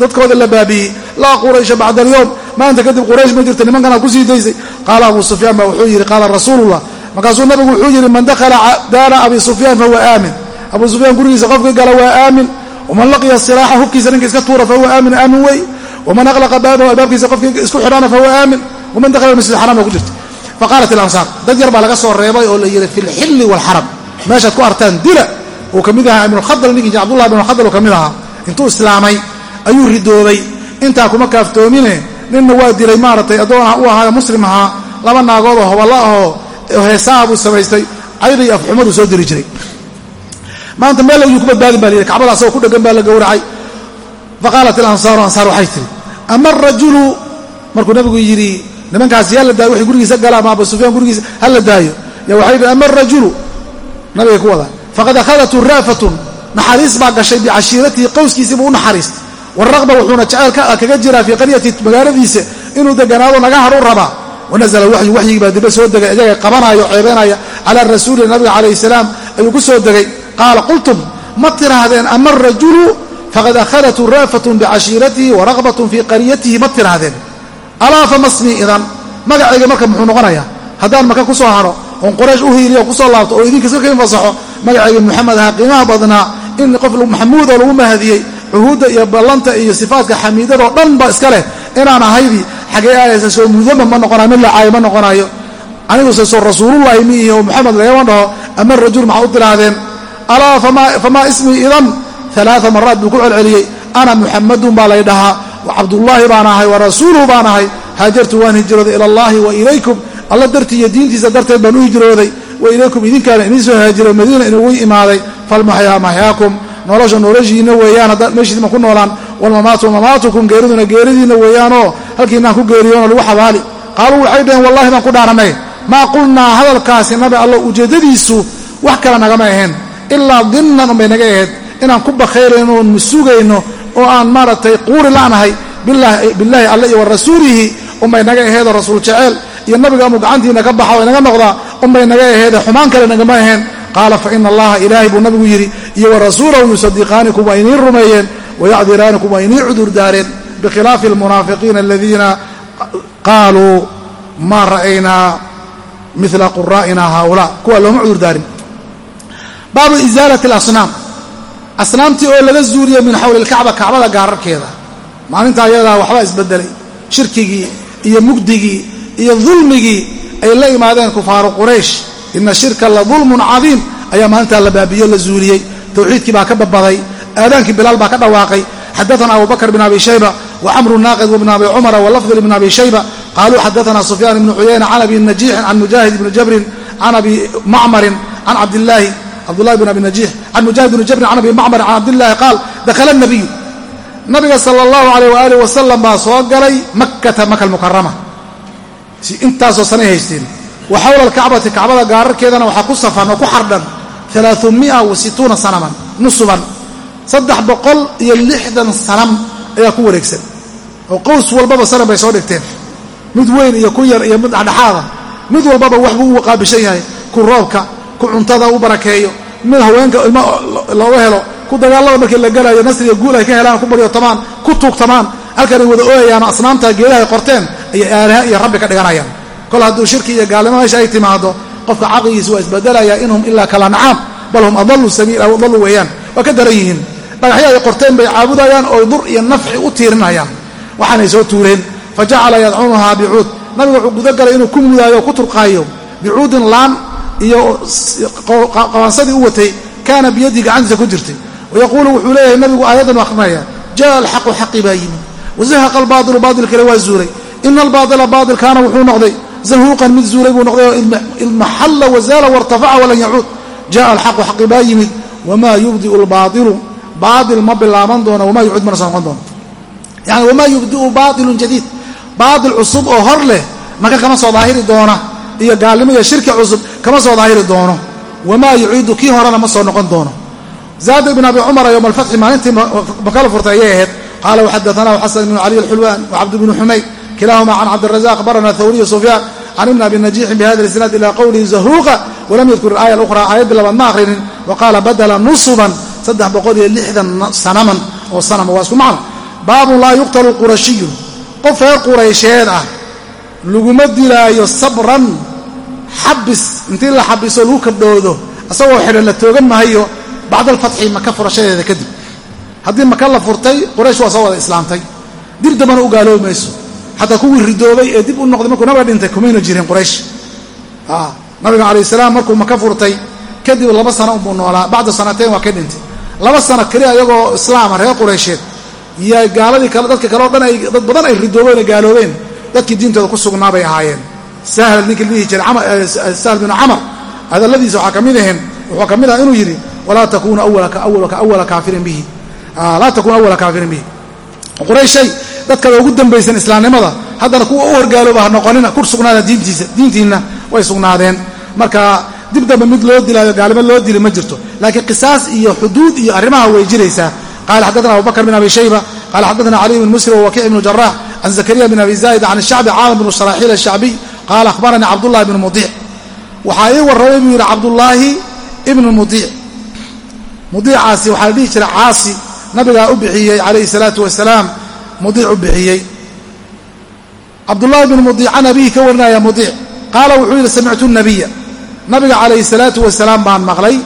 A: dadkooda la baabihi laa quraysha bacda alyowm maanta kadib quraysh ma jirta nimankan aad ku sii daysay. Qaala abuu sufyaan baa wuxuu yidhi qaala rasuulullah markaasuu nabigu wuxuu yidhi man dakhala daara abi sufyaan fahuwa aamin. Abuu sufyaan gurigiisa qofka gala waa aamin. Waman laqiya silaaxa hubkiisa ninka iska tuura fahuwa aamin aamin wey waman aqlaqa baabahu albaabkiisa qofkii isku xidhaana fahuwa aamin waman dakhala masjid xaram baa ku jirta faqaalat ilansaar dad yar baa laga soo reebay oo la yidhi fi lxilli waalxaram meeshaad ku artaan dila uu ka mid ahaa ibnukhadal ninkii cabdullah ibnukhadal uu ka mid ahaa intuu islaamay ayuu ridoobay intaa kuma kaaftoomine ninna waa dilay maaragtay addoona u ahaayo muslim ahaa laba naagood oo hoballa ahoo heesaha buu samaystay cayda iyo afxumaduu soo diri jiray maanta meel ayuu ku badbaadin baa la yidhi kacbada asagoo ku baa la gowracay faqaalat ilansaaru ansaar waxay tihi ama arajulu markuu nabigu yidhi nimankaasi hala daayo waxay gurigiisa galaan ama abu sufyaan gurigiisa hala daayo. Ya waxay yidhi ama arajulu nabigay ku wadaan faqad akhadathu ra'fatun naxariis baa gashay bicashiiratihi qowskiisiibuu u naxariistay waraqba wuxuuna jaceyl kaga jiraa fii qaryati magaaladiisa inuu deganaado naga haruu rabaa wanazla waxyu waxyigii baa diba soo degay iyaga qabanaayo ceebeynaya calaa rasuuli nabiga calayhi salaam ayuu ku soo degay. Qaala qultum ma tiraahdeen ama arajulu faqad akhadathu ra'fatun bicashiiratihi waraqbatun fii qaryatihi ma tiraahdeen alaa famasmii idan magacayga marka muxuu noqonayaa haddaan maka ku soo haro oon qoraysh u hiiliyo ku soo laabto oo idinka iska kainfasaxo magacayga muxamed ahaa qiimaha badnaa in qof maxamuudoo lagu mahadiyey cuhuudda iyo ballanta iyo sifaadka xamiidadoo dhan ba iska leh inaan ahaydi xagee aayasa soo mudaba ma noqonayo mid lacaayo ma noqonayo aniguse soo rasuulullahi miihi oo muxamed lagama dhaho ama rajul maxaa u tiraahdeen alaa famaa ismii idan alaaa maraat buu ku celceliyey ana muxamadun baa lay dhahaa wa cabdullaahi baan ahay wa rasuuluhu baan ahay haajartu waan hijrooday ila allahi wa ilaykum alla dartii iyo diintiisa darteed baan u hijrooday wa ilaykum idinkaana idiin soo haajiro madiina inugu imaaday falmaxyaa maxyaakum nolosha noloshiinna weeyaan haddaad meeshiisma ku noolaan walmamaatu mamaatukum geeriduna geeridiinna weeyaanoo halkiinaan ku geeriyoonoo lagu xabaali qaaluu waxay dhaheen wallahi baan ku dhaaranay maa qulnaa hadalkaasi nabi allo ujeeddadiisu wax kale nagama ahayn ilaa dimnan unbay naga ahayd inaan ku bakhayrayno oon sugayno oo aan maaragtay quuri la'nahay billaahi alle iyo wa rasuulihi unbay naga aheedoo rasuul jeceel iyo nabiga amuu gacantiina ka baxa oo inaga noqdaa unbay naga aheede xumaan kale nagama ahayn. Qaala fa ina allaha ilaahay buu nabigu yidhi iyo wa rasuulahu yusadiqaanikum waa iniin rumeeyeen wayacdiraanikum waa inii cudur daareen bikhilaafi almunaafiqiina aladiina qaaluu maa ra'aynaa mila quraa'ina haaulaa kuwa looma cudur daarin. Baabu isaalati alasnaam asnaamtii oo laga zuuriyo min xawli lkacba kacbada gaararkeeda. Maalinta ayadaa waxbaa isbedelay. Shirkigii iyo mugdigii iyo dulmigii ay la imaadeen kufaaru quraysh. Ina shirka la dulmun cadiim. Ayaa maalintaa la baabiyo la zuuliyey towxiidkii baa ka babaday aadaankii bilaal baa ka dhawaaqay. Xadaana abu bakr bin abi shayba wcmru naaqid wbn abi cumara walafd ibn abi shayba qaluu xadaana sufyaan ibnu cuyayna can abi najiixin can mujaahid ibni jabrin can abi macmarin can cabdilaahi cabdulahi bn abi najiix can mujaahid bni jabrin can abi macmarin can cabdillahi qaal dakhala nabiyu nabiga sala allahu alayh waaalih wasalam baa soo galay makkata maka almukarama intaasoo sanay haysteen wa xawla alkacbati kacbada gaararkeedana waxaa ku safan oo ku xardhan alaaumia wa situuna sanaman nusuban. Saddex boqol iyo lixdan sanam ayaa ku wareegsan. Oo qows walbaba sanam bay soo dhigteen. Mid weyn iyo ku yar iyo mid dhexdhexaada mid walbaba wax buu u qaabishan yahay ku roobka ku cuntada u barakeeyo. Mid haweenka ilmo looga helo ku dagaalada markii la galayo nasriga guul ay ka helaan ku baryotamaan ku tuugtamaan halkanay wada ooyayaan asnaamta geedahay qorteen ayay aalaha iyo rabbi ka dhiganayaan. Kol hadduu shirki iyo gaalnimo meesha ay timaado qofka caqligiisa waa isbedelaya inhum ilaa kala nacaam bal hum adalu sabiil aw adalu weeyaan waa ka daran yihiin. Dhagaxya ay qorteen bay caabudayaan oo dur iyo nafci u tiirinayaan. Waxaanay soo tuureen fa jacala yadcunuhaa bicuud. Nabigu wuxuu gudagalay inuu ku mudaayo ku turqaayo. Bicuudin laan iyo qabansadii u watay kaana biyadii gacantiisa ku jirtay. Wayaquulu wuxuu leeyahay nabigu aayaddan akrinaya jaa alxaqu xaqi baa yimid wazahaqa albaailu baailkale waa zuulay ina albaaila baailkaana wuxuu noqday zahuuqan mid zuulay buu noqday oo ilmaxalla wazaala wartafaca walan yacuud. Jaa alxaqu xaqi baa yimid wamaa yubdiu lbaailu baail ma bilaaban doono wamaa yucuud mana soo noqon doono. Yani wamaa yubdiu baailun jadiid. Baail cusub oo hor leh maka kama soo daahiri doona iyo gaalnimo shirki cusub kama soo daahiri doono. Wamaa yuciidu kii horena ma soo noqon doono. Zaad ibn abi cumara yowma alfatxi maalintii makala furtay ayay ahayd. Qaala waxadaanahu xasan ibnu cali alxulwaan wacabd bnu xumayd kilahuma can cabdirazaq abarana thawriy sufyaan can ibni abi najiixin bihada isnaad ila qowlihi zahuuqa walam yadkur aaya ukhra aayadii labaad ma akrinin. Wa qaala badala nusuban saddex boqol iyo lixdan sanaman oo sanama waa isku macno. Baabun laa yuqtalu qurashiyun qof reer quraysheed ah laguma dilaayo sabran xabis. Intii la xabiso lagu kabdhoodo isagoo xidhan la toogan mahayo bacda alfatxi maka furashadeeda kadib haddii maka la furtay quraysh waa soo wada islaamtay. Dib dambana u gaaloobi mayso xataa kuwii ridoobay ee dib u noqday markuu nabiga dhintay kumayna jirin quraysh. Nabiga calayh salaam markuu maka furtay kadib laba sano unbuu noolaa. Bacda sanateyn waa ka dhintay. Laba sano keliya iyagoo islaama reer quraysheed iyo gaaladii dadka kale o dhan ay dad badan ay ridoobeen oo gaaloobeen. Dadkii diintooda ku sugnaa bay ahaayeen sahl ninkii dhihi jiray sahl binu camar hadalladiisa waxaa ka mid ahen wuxuu ka mid aha inuu yidhi walaa takunu awala kaafirin bihi. Laa takunu awala kaafirin bihi. Qurayshay dadkada ugu dambaysan islaamnimada haddana kuwa u horgaalooba ha noqonina ku sugnaada diintiisa diintiinna way sugnaadeen. Marka dib dambe mid loo dilaayo gaalimo loo dili ma jirto. Laakiin qisaas iyo xuduud iyo arrimaha way jiraysaa. Qala xaddaana abubakr bin abi shayba qala xaddaana caliy bn muslim wawakic bnu jarax can zakariya bin abi zaa'id can shacbi caamir bnu sharaxiil ashacbiy qaala akhbaranii cabdullahi bnu mudiic waxaa ii warramay buu yidhi cabdullaahi ibnu mudiic mudiicaasi waxaa la dhihi jiray caasi nabigaa u bixiyey calayhi salaatu wasalaam mudiic u bixiyey cabdullaahi bnu mudiic can abihi ka warinaya mudiic qaala wuxuu yidhi samictu nabiya nabiga calayhi salaatu wasalaam baan maqlay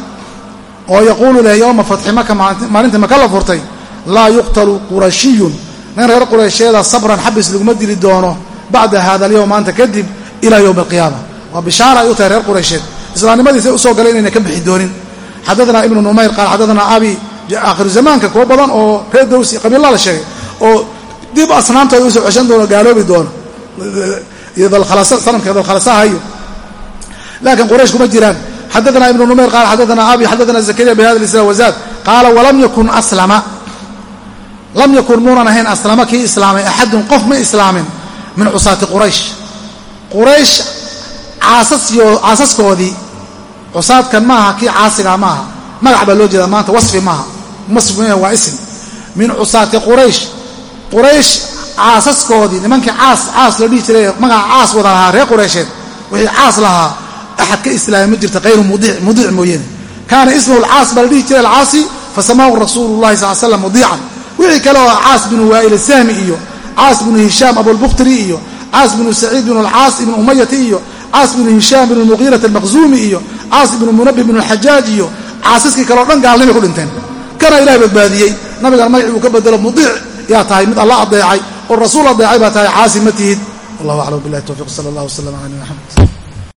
A: oo yaquulu leh yowma fatxi maka maalintii maka la furtay laa yuqtalu qurashiyun nin reer quraysheeda sabran xabis laguma dili doono bacda hada alyowm maanta kadib ilaa yowmi alqiyaama. Waa bishaara ay u tahay reer quraysheed. Islaamnimadiisay u soo galay inayna ka bixi doonin. Xadaana ibnu numayr qaal xadaana abi aakhiru zamaanka kuwo badan oo reer dawsi qabiilla la sheegay oo dib asnaamtooda u soo ceshan doono gaaloobi doono sanamka dalkhalasaha iyo laakiin quraysh kuma jiraan. Xadaana ibnu numayr qaala xadaana abi xadaana zakariya bihada islam wazaad qaala walam yakun aslama. Lam yakun muunan ahayn aslama kii islaamay axadun qof ma islaamin min cusaati quraysh quraysh caasaskoodii cusaadkan maaha kii caasigaa maaha magac baa loo jeedaa maanta wasfi maaha wasfi ma waa ism min cusaati quraysh quraysh caasaskoodii nimankii caas caas la dhihi jiray magaca caas wada lahaa reer quraysheed wixii caas lahaa axad ka islaamay ma jirta hayru mudiic mooyeene kaana ismuhu alcaas baa la dhihi jiray alcaasi fasamaahu rasuulu llahi sal slam mudiican wixii kale oo caas binu waa'il sahmi iyo caas binu hishaam abulbukhtri iyo caas binu saciid binu alcaas ibnu umayati iyo caas binu hishaam binu muqiirat almaqzuumi iyo caas ibnu munabi binu alxajaaj iyo caasaskii kaleo dhan gaalnimay ku dhinteen. Kana ilahay badbaadiyey. Nabigan magacii uu ka bedelo mudiic. Yaa tahay mid alla adeecay oo rasuul adeecay baa tahay caasi ma tihid wallahu aclam. Billahi towfiq sala allah wasalam ala nabi maxamed